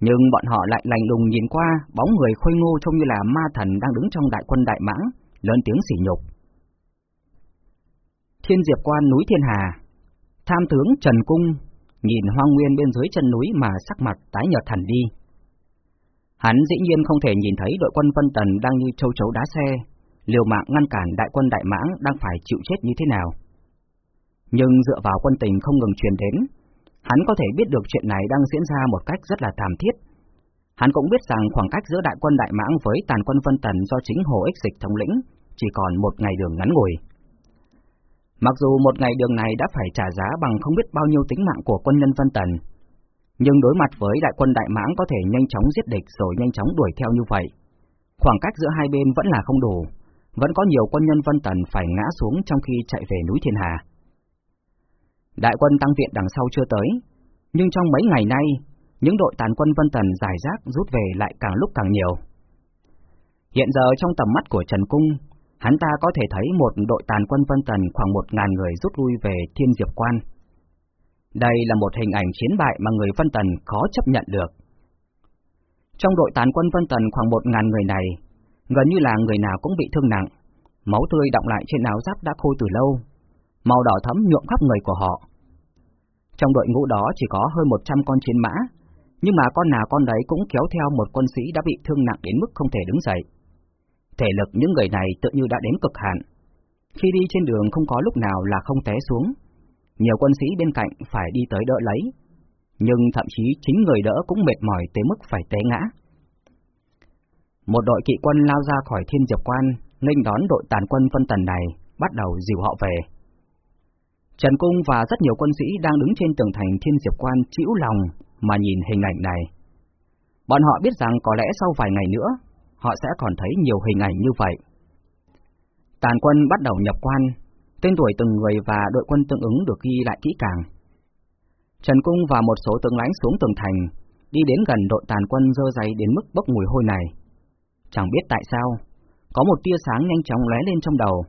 Nhưng bọn họ lại lành lùng nhìn qua bóng người khôi ngô trông như là ma thần đang đứng trong đại quân đại mãng, lớn tiếng sỉ nhục. Thiên Diệp Quan núi Thiên Hà Tham tướng Trần Cung nhìn hoang nguyên bên dưới chân núi mà sắc mặt tái nhợt hẳn đi. Hắn dĩ nhiên không thể nhìn thấy đội quân Vân Tần đang như châu chấu đá xe, liều mạng ngăn cản đại quân Đại Mãng đang phải chịu chết như thế nào. Nhưng dựa vào quân tình không ngừng truyền đến, hắn có thể biết được chuyện này đang diễn ra một cách rất là thảm thiết. Hắn cũng biết rằng khoảng cách giữa đại quân Đại Mãng với tàn quân Vân Tần do chính Hồ Ích Dịch thống lĩnh chỉ còn một ngày đường ngắn ngủi. Mặc dù một ngày đường này đã phải trả giá bằng không biết bao nhiêu tính mạng của quân nhân Vân Tần, Nhưng đối mặt với đại quân Đại Mãng có thể nhanh chóng giết địch rồi nhanh chóng đuổi theo như vậy, khoảng cách giữa hai bên vẫn là không đủ, vẫn có nhiều quân nhân Vân Tần phải ngã xuống trong khi chạy về núi Thiên Hà. Đại quân tăng viện đằng sau chưa tới, nhưng trong mấy ngày nay, những đội tàn quân Vân Tần giải rác rút về lại càng lúc càng nhiều. Hiện giờ trong tầm mắt của Trần Cung, hắn ta có thể thấy một đội tàn quân Vân Tần khoảng một ngàn người rút lui về Thiên Diệp Quan. Đây là một hình ảnh chiến bại mà người Vân Tần khó chấp nhận được. Trong đội tàn quân Vân Tần khoảng một ngàn người này, gần như là người nào cũng bị thương nặng, máu tươi đọng lại trên áo giáp đã khô từ lâu, màu đỏ thấm nhuộm khắp người của họ. Trong đội ngũ đó chỉ có hơn 100 con chiến mã, nhưng mà con nào con đấy cũng kéo theo một quân sĩ đã bị thương nặng đến mức không thể đứng dậy. Thể lực những người này tự như đã đến cực hạn. Khi đi trên đường không có lúc nào là không té xuống. Nhiều quân sĩ bên cạnh phải đi tới đỡ lấy, nhưng thậm chí chính người đỡ cũng mệt mỏi tới mức phải té ngã. Một đội kỵ quân lao ra khỏi thiên diệp quan, nghênh đón đội tàn quân phân tần này, bắt đầu dìu họ về. Trần Cung và rất nhiều quân sĩ đang đứng trên tường thành thiên diệp quan chịu lòng mà nhìn hình ảnh này. Bọn họ biết rằng có lẽ sau vài ngày nữa, họ sẽ còn thấy nhiều hình ảnh như vậy. Tàn quân bắt đầu nhập quan, tên tuổi từng người và đội quân tương ứng được ghi lại kỹ càng. Trần Cung và một số tướng lãnh xuống tường thành, đi đến gần đội tàn quân dơ giấy đến mức bốc mùi hôi này. Chẳng biết tại sao, có một tia sáng nhanh chóng lóe lên trong đầu.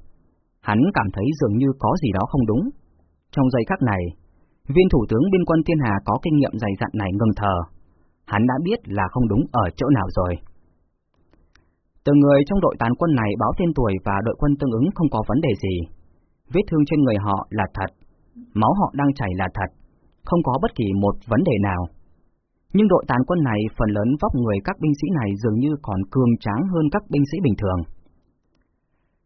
Hắn cảm thấy dường như có gì đó không đúng. Trong giây khắc này, viên thủ tướng biên quân Thiên Hà có kinh nghiệm dày dặn này ngừng thờ. Hắn đã biết là không đúng ở chỗ nào rồi. Từng người trong đội tàn quân này báo tên tuổi và đội quân tương ứng không có vấn đề gì. Vết thương trên người họ là thật, máu họ đang chảy là thật, không có bất kỳ một vấn đề nào. Nhưng đội tàn quân này phần lớn vóc người các binh sĩ này dường như còn cường tráng hơn các binh sĩ bình thường.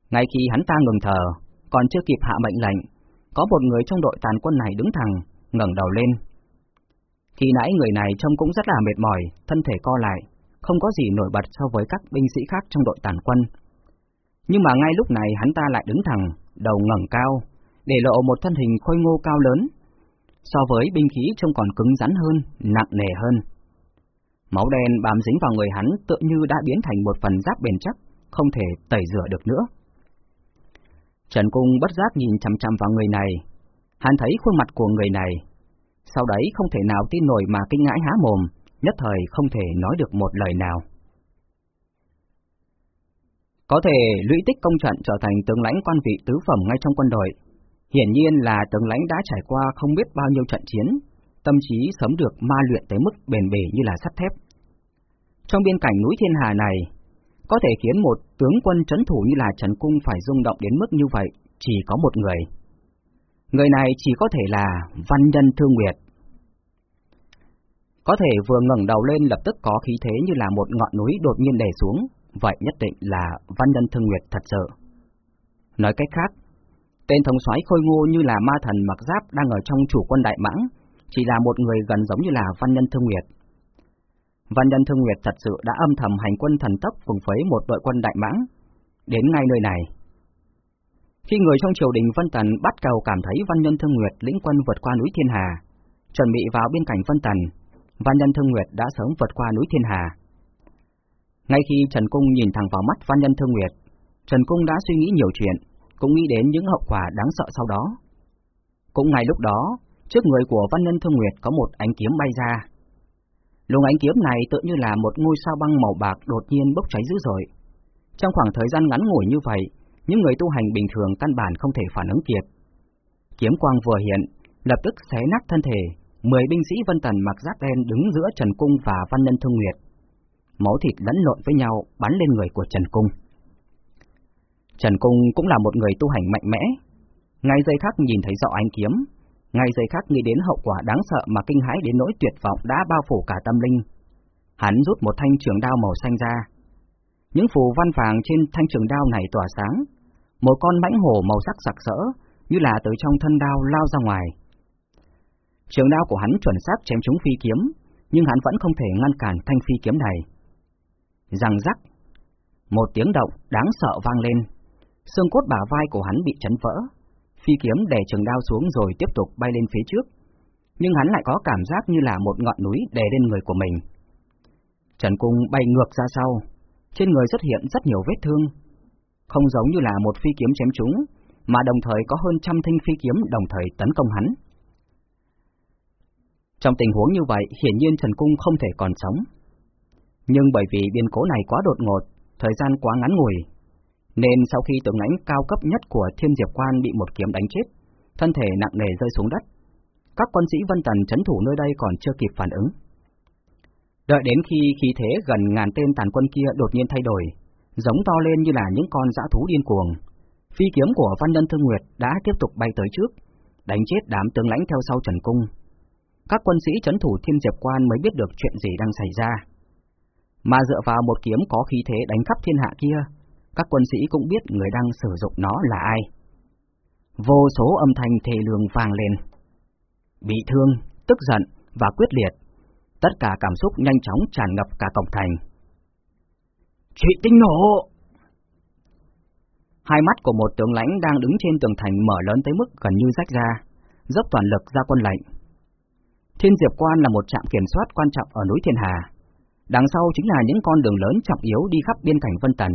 Ngay khi hắn ta ngừng thở, còn chưa kịp hạ mệnh lệnh, có một người trong đội tàn quân này đứng thẳng, ngẩng đầu lên. Khi nãy người này trông cũng rất là mệt mỏi, thân thể co lại, không có gì nổi bật so với các binh sĩ khác trong đội tàn quân. Nhưng mà ngay lúc này hắn ta lại đứng thẳng, đầu ngẩng cao, để lộ một thân hình khôi ngô cao lớn, so với binh khí trông còn cứng rắn hơn, nặng nề hơn. Máu đen bám dính vào người hắn tự như đã biến thành một phần giáp bền chắc, không thể tẩy rửa được nữa. Trần Cung bất giác nhìn chăm chăm vào người này, hắn thấy khuôn mặt của người này, sau đấy không thể nào tin nổi mà kinh ngãi há mồm, nhất thời không thể nói được một lời nào. Có thể lũy tích công trận trở thành tướng lãnh quan vị tứ phẩm ngay trong quân đội, hiển nhiên là tướng lãnh đã trải qua không biết bao nhiêu trận chiến, tâm trí sớm được ma luyện tới mức bền bỉ như là sắt thép. Trong biên cảnh núi Thiên Hà này, có thể khiến một tướng quân trấn thủ như là Trần Cung phải rung động đến mức như vậy, chỉ có một người. Người này chỉ có thể là Văn Nhân Thương Nguyệt. Có thể vừa ngẩng đầu lên lập tức có khí thế như là một ngọn núi đột nhiên đè xuống, vậy nhất định là Văn Nhân Thương Nguyệt thật sự. Nói cách khác, tên thống soái khôi ngô như là ma thần mặc giáp đang ở trong chủ quân Đại Mãng, chỉ là một người gần giống như là Văn Nhân Thương Nguyệt. Văn Nhân Thương Nguyệt thật sự đã âm thầm hành quân thần tốc cùng với một đội quân Đại Mãng, đến ngay nơi này. Khi người trong triều đình Vân Tần bắt đầu cảm thấy Văn Nhân Thương Nguyệt lĩnh quân vượt qua núi Thiên Hà, chuẩn bị vào bên cạnh Vân Tần, Văn Nhân Thương Nguyệt đã sớm vượt qua núi Thiên Hà. Ngay khi Trần Cung nhìn thẳng vào mắt Văn Nhân Thương Nguyệt, Trần Cung đã suy nghĩ nhiều chuyện, cũng nghĩ đến những hậu quả đáng sợ sau đó. Cũng ngay lúc đó, trước người của Văn Nhân Thương Nguyệt có một ánh kiếm bay ra. Luồng ánh kiếm này tự như là một ngôi sao băng màu bạc đột nhiên bốc cháy dữ dội. Trong khoảng thời gian ngắn ngủi như vậy, những người tu hành bình thường căn bản không thể phản ứng kịp. Kiếm quang vừa hiện, lập tức xé nát thân thể, mười binh sĩ Vân Tần mặc giáp đen đứng giữa Trần Cung và Văn Nhân Thương Nguyệt. Máu thịt lẫn lộn với nhau bắn lên người của Trần Cung. Trần Cung cũng là một người tu hành mạnh mẽ. Ngay giây khắc nhìn thấy rõ ánh kiếm, ngay giây khắc nghĩ đến hậu quả đáng sợ mà kinh hãi đến nỗi tuyệt vọng đã bao phủ cả tâm linh. Hắn rút một thanh trường đao màu xanh ra. Những phù văn vàng trên thanh trường đao này tỏa sáng, một con mãnh hổ màu sắc sặc sỡ, như là từ trong thân đao lao ra ngoài. Trường đao của hắn chuẩn xác chém trúng phi kiếm, nhưng hắn vẫn không thể ngăn cản thanh phi kiếm này. Răng rắc, một tiếng động đáng sợ vang lên, xương cốt bả vai của hắn bị chấn vỡ, phi kiếm đè trường đao xuống rồi tiếp tục bay lên phía trước. nhưng hắn lại có cảm giác như là một ngọn núi đè lên người của mình. Trần Cung bay ngược ra sau, trên người xuất hiện rất nhiều vết thương, không giống như là một phi kiếm chém trúng, mà đồng thời có hơn trăm thanh phi kiếm đồng thời tấn công hắn. Trong tình huống như vậy, hiển nhiên Trần Cung không thể còn sống. Nhưng bởi vì biến cố này quá đột ngột, thời gian quá ngắn ngủi, nên sau khi tướng lãnh cao cấp nhất của Thiên Diệp Quan bị một kiếm đánh chết, thân thể nặng nề rơi xuống đất, các quân sĩ Vân Tần chấn thủ nơi đây còn chưa kịp phản ứng. Đợi đến khi khí thế gần ngàn tên tàn quân kia đột nhiên thay đổi, giống to lên như là những con dã thú điên cuồng, phi kiếm của Văn Nhân Thương Nguyệt đã tiếp tục bay tới trước, đánh chết đám tướng lãnh theo sau Trần Cung. Các quân sĩ chấn thủ Thiên Diệp Quan mới biết được chuyện gì đang xảy ra. Mà dựa vào một kiếm có khí thế đánh khắp thiên hạ kia, các quân sĩ cũng biết người đang sử dụng nó là ai. Vô số âm thanh thề lường vang lên. Bị thương, tức giận và quyết liệt, tất cả cảm xúc nhanh chóng tràn ngập cả cổng thành. Chị tinh nổ! Hai mắt của một tướng lãnh đang đứng trên tường thành mở lớn tới mức gần như rách ra, dốc toàn lực ra quân lệnh. Thiên Diệp Quan là một trạm kiểm soát quan trọng ở núi Thiên Hà. Đằng sau chính là những con đường lớn trọng yếu đi khắp biên cảnh Vân Tần.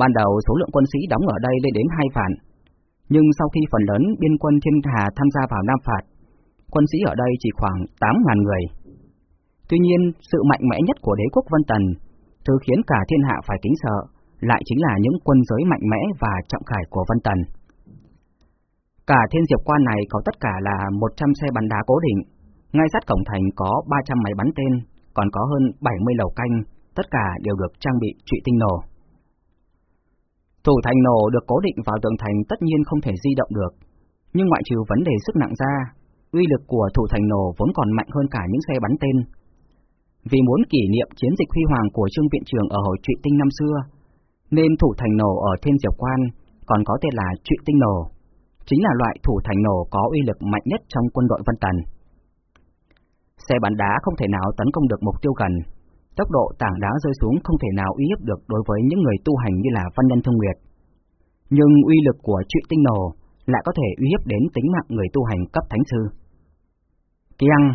Ban đầu số lượng quân sĩ đóng ở đây lên đến hai vạn, nhưng sau khi phần lớn biên quân Thiên Hà tham gia vào Nam Phạt, quân sĩ ở đây chỉ khoảng 8.000 người. Tuy nhiên, sự mạnh mẽ nhất của đế quốc Vân Tần, thứ khiến cả thiên hạ phải kính sợ, lại chính là những quân giới mạnh mẽ và trọng khải của Vân Tần. Cả thiên diệp quan này có tất cả là 100 xe bắn đá cố định, ngay sát cổng thành có 300 máy bắn tên, còn có hơn 70 lầu canh, tất cả đều được trang bị trụy tinh nổ. Thủ thành nổ được cố định vào tường thành tất nhiên không thể di động được, nhưng ngoại trừ vấn đề sức nặng ra, uy lực của thủ thành nổ vốn còn mạnh hơn cả những xe bắn tên. Vì muốn kỷ niệm chiến dịch huy hoàng của Trương Viện Trường ở hồi trụy tinh năm xưa, nên thủ thành nổ ở Thiên Diệp Quan còn có tên là trụy tinh nổ, chính là loại thủ thành nổ có uy lực mạnh nhất trong quân đội Vân Tần. Xe bắn đá không thể nào tấn công được mục tiêu gần, tốc độ tảng đá rơi xuống không thể nào uy hiếp được đối với những người tu hành như là Văn Nhân Thông Nguyệt. Nhưng uy lực của trụy tinh nổ lại có thể uy hiếp đến tính mạng người tu hành cấp thánh sư. Kiang!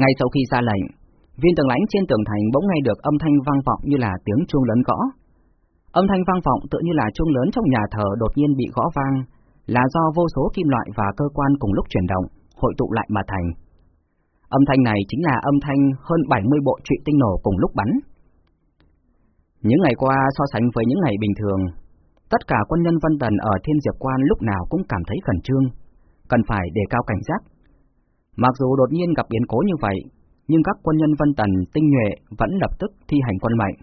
Ngay sau khi ra lệnh, viên tường lãnh trên tường thành bỗng nghe được âm thanh vang vọng như là tiếng chuông lớn gõ. Âm thanh vang vọng tự như là chuông lớn trong nhà thờ đột nhiên bị gõ vang, là do vô số kim loại và cơ quan cùng lúc chuyển động, hội tụ lại mà thành. Âm thanh này chính là âm thanh hơn 70 bộ trụy tinh nổ cùng lúc bắn. Những ngày qua so sánh với những ngày bình thường, tất cả quân nhân Vân Tần ở Thiên Diệp Quan lúc nào cũng cảm thấy khẩn trương, cần phải đề cao cảnh giác. Mặc dù đột nhiên gặp biến cố như vậy, nhưng các quân nhân Vân Tần tinh nhuệ vẫn lập tức thi hành quân mệnh.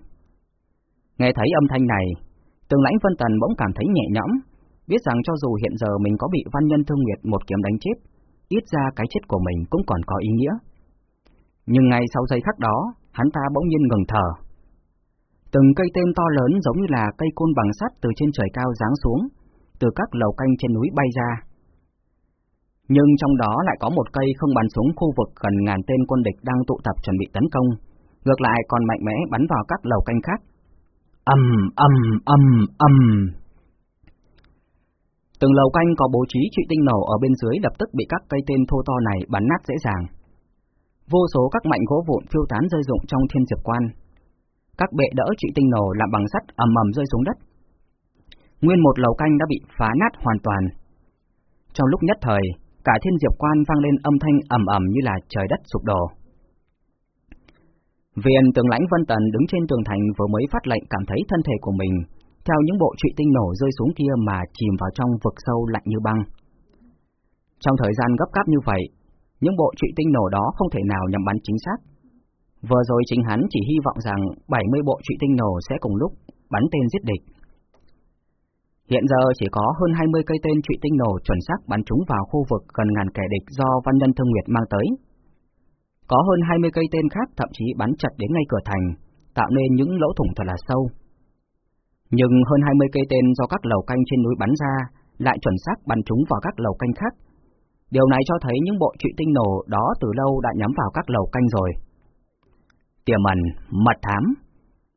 Nghe thấy âm thanh này, tường lãnh Vân Tần bỗng cảm thấy nhẹ nhõm, biết rằng cho dù hiện giờ mình có bị văn nhân thương nguyệt một kiếm đánh chết, ít ra cái chết của mình cũng còn có ý nghĩa. Nhưng ngay sau giây khắc đó, hắn ta bỗng nhiên ngừng thở. Từng cây tên to lớn giống như là cây côn bằng sắt từ trên trời cao giáng xuống, từ các lầu canh trên núi bay ra. Nhưng trong đó lại có một cây không bắn xuống khu vực gần ngàn tên quân địch đang tụ tập chuẩn bị tấn công, ngược lại còn mạnh mẽ bắn vào các lầu canh khác. Âm, âm, âm, âm. Từng lầu canh có bố trí trị tinh nổ ở bên dưới lập tức bị các cây tên thô to này bắn nát dễ dàng. Vô số các mảnh gỗ vụn phiêu tán rơi rụng trong thiên diệp quan. Các bệ đỡ trị tinh nổ làm bằng sắt ầm ầm rơi xuống đất. Nguyên một lầu canh đã bị phá nát hoàn toàn. Trong lúc nhất thời, cả thiên diệp quan vang lên âm thanh ầm ầm như là trời đất sụp đổ. Viên tướng lãnh Vân Tần đứng trên tường thành vừa mới phát lệnh cảm thấy thân thể của mình theo những bộ trụy tinh nổ rơi xuống kia mà chìm vào trong vực sâu lạnh như băng. Trong thời gian gấp gáp như vậy, những bộ trụy tinh nổ đó không thể nào nhắm bắn chính xác. Vừa rồi chính hắn chỉ hy vọng rằng 70 bộ trụy tinh nổ sẽ cùng lúc bắn tên giết địch. Hiện giờ chỉ có hơn 20 cây tên trụy tinh nổ chuẩn xác bắn trúng vào khu vực gần ngàn kẻ địch do Văn Nhân Thương Nguyệt mang tới. Có hơn 20 cây tên khác thậm chí bắn chặt đến ngay cửa thành, tạo nên những lỗ thủng thật là sâu. Nhưng hơn 20 cây tên do các lầu canh trên núi bắn ra lại chuẩn xác bắn trúng vào các lầu canh khác. Điều này cho thấy những bộ trụy tinh nổ đó từ lâu đã nhắm vào các lầu canh rồi. Tiềm ẩn, mật thám.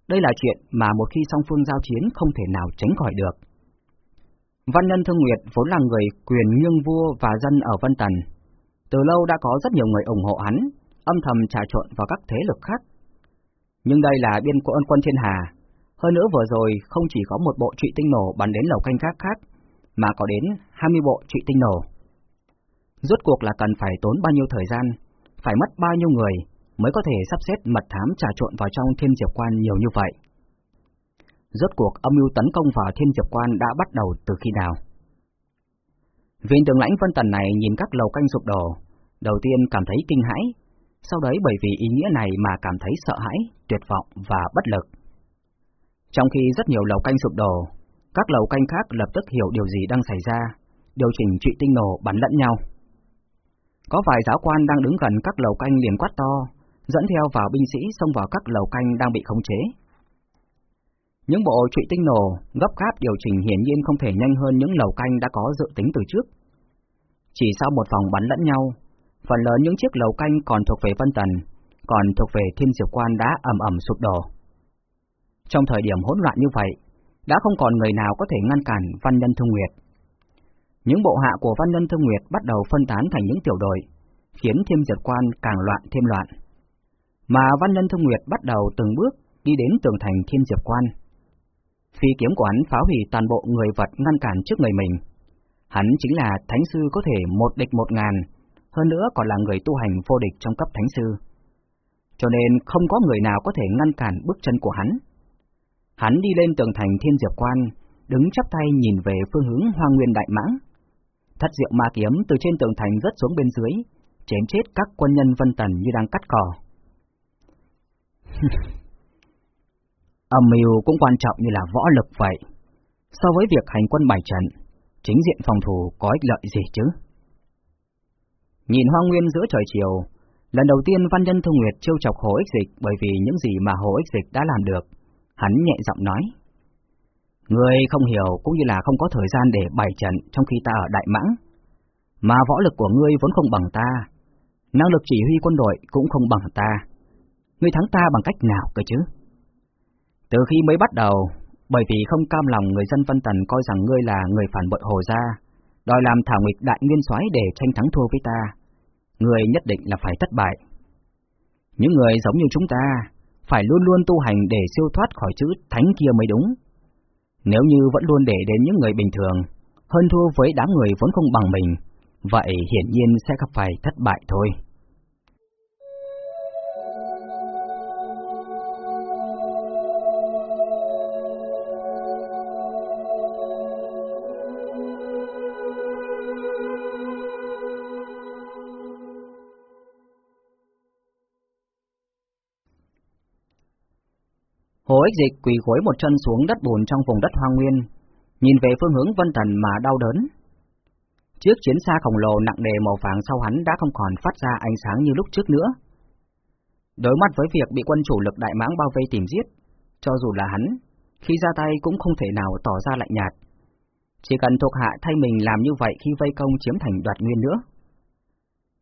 Đây là chuyện mà một khi song phương giao chiến không thể nào tránh khỏi được. Văn Nhân Thương Nguyệt vốn là người quyền nghiêng vua và dân ở Vân Tần. Từ lâu đã có rất nhiều người ủng hộ hắn, âm thầm trà trộn vào các thế lực khác. Nhưng đây là biên quân quân thiên hà, hơn nữa vừa rồi không chỉ có một bộ trụy tinh nổ bắn đến lầu canh khác khác, mà có đến 20 bộ trụy tinh nổ. Rốt cuộc là cần phải tốn bao nhiêu thời gian, phải mất bao nhiêu người mới có thể sắp xếp mật thám trà trộn vào trong thiên diệp quan nhiều như vậy. Rốt cuộc âm mưu tấn công vào thiên diệp quan đã bắt đầu từ khi nào? Viên tướng lãnh Vân Tần này nhìn các lầu canh sụp đổ, đầu tiên cảm thấy kinh hãi, sau đấy bởi vì ý nghĩa này mà cảm thấy sợ hãi, tuyệt vọng và bất lực. Trong khi rất nhiều lầu canh sụp đổ, các lầu canh khác lập tức hiểu điều gì đang xảy ra, điều chỉnh trị tinh nổ bắn lẫn nhau. Có vài giáo quan đang đứng gần các lầu canh liền quát to, dẫn theo vào binh sĩ xông vào các lầu canh đang bị khống chế. Những bộ trụy tinh nổ, gấp gáp điều chỉnh hiển nhiên không thể nhanh hơn những lầu canh đã có dự tính từ trước. Chỉ sau một vòng bắn lẫn nhau, phần lớn những chiếc lầu canh còn thuộc về Vân Tần, còn thuộc về Thiên Diệp Quan đã ẩm ẩm sụp đổ. Trong thời điểm hỗn loạn như vậy, đã không còn người nào có thể ngăn cản Văn Nhân Thương Nguyệt. Những bộ hạ của Văn Nhân Thương Nguyệt bắt đầu phân tán thành những tiểu đội, khiến Thiên Diệp Quan càng loạn thêm loạn. Mà Văn Nhân Thương Nguyệt bắt đầu từng bước đi đến tường thành Thiên Diệp Quan. Phi kiếm của hắn phá hủy toàn bộ người vật ngăn cản trước người mình. Hắn chính là thánh sư có thể một địch một ngàn, hơn nữa còn là người tu hành vô địch trong cấp thánh sư. Cho nên không có người nào có thể ngăn cản bước chân của hắn. Hắn đi lên tường thành thiên diệp quan, đứng chắp tay nhìn về phương hướng hoa nguyên đại mãng. Thất diệu ma kiếm từ trên tường thành rớt xuống bên dưới, chém chết các quân nhân vân tần như đang cắt cỏ. [laughs] Âm mưu cũng quan trọng như là võ lực vậy. So với việc hành quân bài trận, chính diện phòng thủ có ích lợi gì chứ? Nhìn hoa nguyên giữa trời chiều, lần đầu tiên Văn Nhân Thông Nguyệt trêu chọc Hồ Ích Dịch bởi vì những gì mà Hồ Ích Dịch đã làm được. Hắn nhẹ giọng nói. Ngươi không hiểu cũng như là không có thời gian để bày trận trong khi ta ở Đại Mãng. Mà võ lực của ngươi vốn không bằng ta, năng lực chỉ huy quân đội cũng không bằng ta. Ngươi thắng ta bằng cách nào cơ chứ? Từ khi mới bắt đầu, bởi vì không cam lòng người dân Vân Tần coi rằng ngươi là người phản bội Hồ Gia, đòi làm thảo nghịch đại nguyên soái để tranh thắng thua với ta, ngươi nhất định là phải thất bại. Những người giống như chúng ta, phải luôn luôn tu hành để siêu thoát khỏi chữ thánh kia mới đúng. Nếu như vẫn luôn để đến những người bình thường, hơn thua với đám người vốn không bằng mình, vậy hiển nhiên sẽ gặp phải thất bại thôi. Ích dịch quỳ gối một chân xuống đất bùn trong vùng đất hoang nguyên, nhìn về phương hướng vân thần mà đau đớn. Chiếc chiến xa khổng lồ nặng nề màu vàng sau hắn đã không còn phát ra ánh sáng như lúc trước nữa. Đối mặt với việc bị quân chủ lực đại mãng bao vây tìm giết, cho dù là hắn, khi ra tay cũng không thể nào tỏ ra lạnh nhạt. Chỉ cần thuộc hạ thay mình làm như vậy khi vây công chiếm thành đoạt nguyên nữa.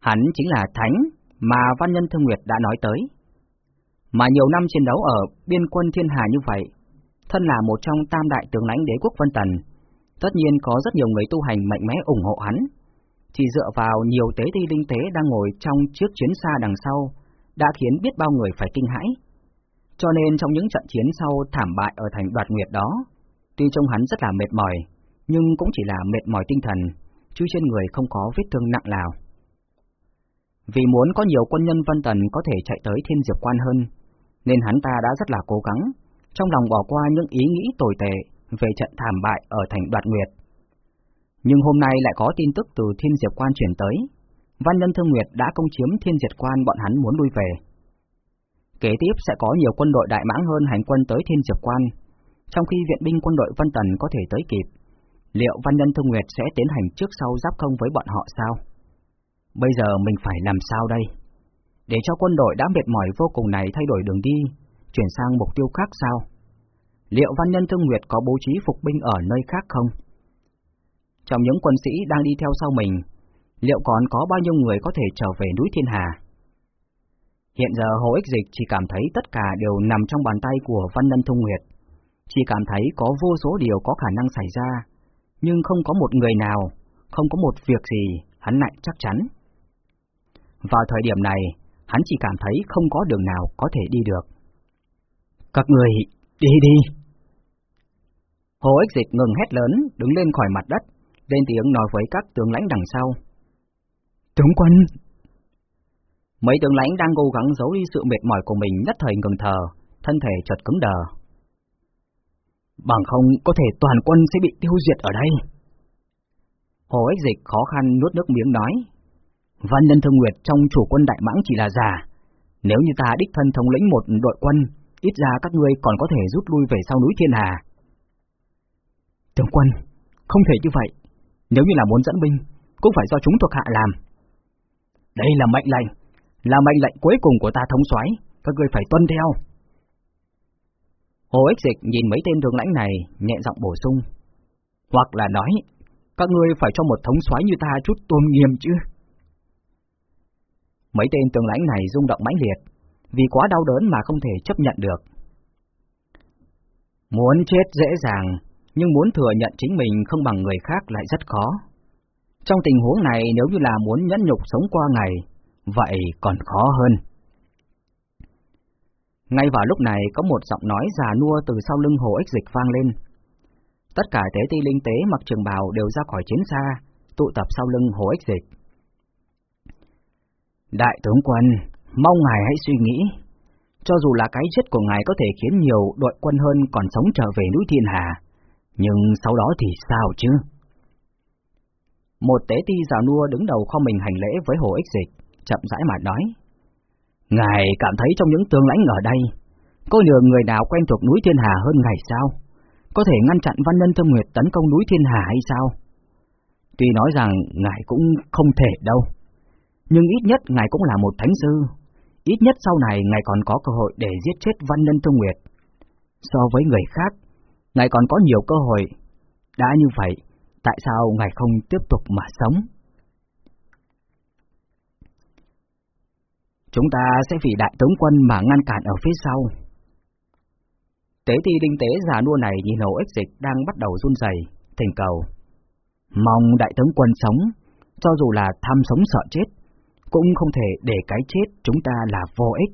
Hắn chính là Thánh mà Văn Nhân Thương Nguyệt đã nói tới. Mà nhiều năm chiến đấu ở biên quân thiên hà như vậy, thân là một trong tam đại tướng lãnh đế quốc Vân Tần, tất nhiên có rất nhiều người tu hành mạnh mẽ ủng hộ hắn. Chỉ dựa vào nhiều tế ti linh tế đang ngồi trong chiếc chiến xa đằng sau, đã khiến biết bao người phải kinh hãi. Cho nên trong những trận chiến sau thảm bại ở thành đoạt nguyệt đó, tuy trông hắn rất là mệt mỏi, nhưng cũng chỉ là mệt mỏi tinh thần, chứ trên người không có vết thương nặng nào. Vì muốn có nhiều quân nhân Vân Tần có thể chạy tới thiên diệp quan hơn, nên hắn ta đã rất là cố gắng, trong lòng bỏ qua những ý nghĩ tồi tệ về trận thảm bại ở thành đoạt nguyệt. Nhưng hôm nay lại có tin tức từ Thiên Diệp Quan chuyển tới, Văn Nhân Thương Nguyệt đã công chiếm Thiên diệt Quan bọn hắn muốn lui về. Kế tiếp sẽ có nhiều quân đội đại mãng hơn hành quân tới Thiên Diệp Quan, trong khi viện binh quân đội Vân Tần có thể tới kịp. Liệu Văn Nhân Thương Nguyệt sẽ tiến hành trước sau giáp công với bọn họ sao? Bây giờ mình phải làm sao đây? Để cho quân đội đã mệt mỏi vô cùng này thay đổi đường đi, chuyển sang mục tiêu khác sao? Liệu Văn Nhân Thương Nguyệt có bố trí phục binh ở nơi khác không? Trong những quân sĩ đang đi theo sau mình, liệu còn có bao nhiêu người có thể trở về núi Thiên Hà? Hiện giờ Hồ Ích Dịch chỉ cảm thấy tất cả đều nằm trong bàn tay của Văn Nhân Thông Nguyệt, chỉ cảm thấy có vô số điều có khả năng xảy ra, nhưng không có một người nào, không có một việc gì hắn lại chắc chắn. Vào thời điểm này, hắn chỉ cảm thấy không có đường nào có thể đi được. Các người, đi đi! Hồ ích dịch ngừng hét lớn, đứng lên khỏi mặt đất, lên tiếng nói với các tướng lãnh đằng sau. Tướng quân! Mấy tướng lãnh đang cố gắng giấu đi sự mệt mỏi của mình nhất thời ngừng thờ, thân thể chợt cứng đờ. Bằng không có thể toàn quân sẽ bị tiêu diệt ở đây. Hồ ích dịch khó khăn nuốt nước miếng nói. Văn nhân thương nguyệt trong chủ quân Đại Mãng chỉ là già. Nếu như ta đích thân thống lĩnh một đội quân, ít ra các ngươi còn có thể rút lui về sau núi Thiên Hà. Tướng quân, không thể như vậy. Nếu như là muốn dẫn binh, cũng phải do chúng thuộc hạ làm. Đây là mệnh lệnh, là mệnh lệnh cuối cùng của ta thống soái, các ngươi phải tuân theo. Hồ ích dịch nhìn mấy tên tướng lãnh này, nhẹ giọng bổ sung. Hoặc là nói, các ngươi phải cho một thống soái như ta chút tôn nghiêm chứ. Mấy tên tướng lãnh này rung động mãnh liệt, vì quá đau đớn mà không thể chấp nhận được. Muốn chết dễ dàng, nhưng muốn thừa nhận chính mình không bằng người khác lại rất khó. Trong tình huống này nếu như là muốn nhẫn nhục sống qua ngày, vậy còn khó hơn. Ngay vào lúc này có một giọng nói già nua từ sau lưng hồ ích dịch vang lên. Tất cả tế ti linh tế mặc trường bào đều ra khỏi chiến xa, tụ tập sau lưng hồ ích dịch. Đại tướng quân, mong ngài hãy suy nghĩ. Cho dù là cái chết của ngài có thể khiến nhiều đội quân hơn còn sống trở về núi Thiên Hà, nhưng sau đó thì sao chứ? Một tế ti già nua đứng đầu kho mình hành lễ với hồ ích dịch, chậm rãi mà nói. Ngài cảm thấy trong những tương lãnh ở đây, có nhiều người nào quen thuộc núi Thiên Hà hơn ngài sao? Có thể ngăn chặn văn nhân Thâm nguyệt tấn công núi Thiên Hà hay sao? Tuy nói rằng ngài cũng không thể đâu, nhưng ít nhất ngài cũng là một thánh sư, ít nhất sau này ngài còn có cơ hội để giết chết văn nhân thương nguyệt. So với người khác, ngài còn có nhiều cơ hội. Đã như vậy, tại sao ngài không tiếp tục mà sống? Chúng ta sẽ vì đại tướng quân mà ngăn cản ở phía sau. Tế thi đinh tế già nua này nhìn hầu ích dịch đang bắt đầu run rẩy, thỉnh cầu. Mong đại tướng quân sống, cho dù là tham sống sợ chết, cũng không thể để cái chết chúng ta là vô ích.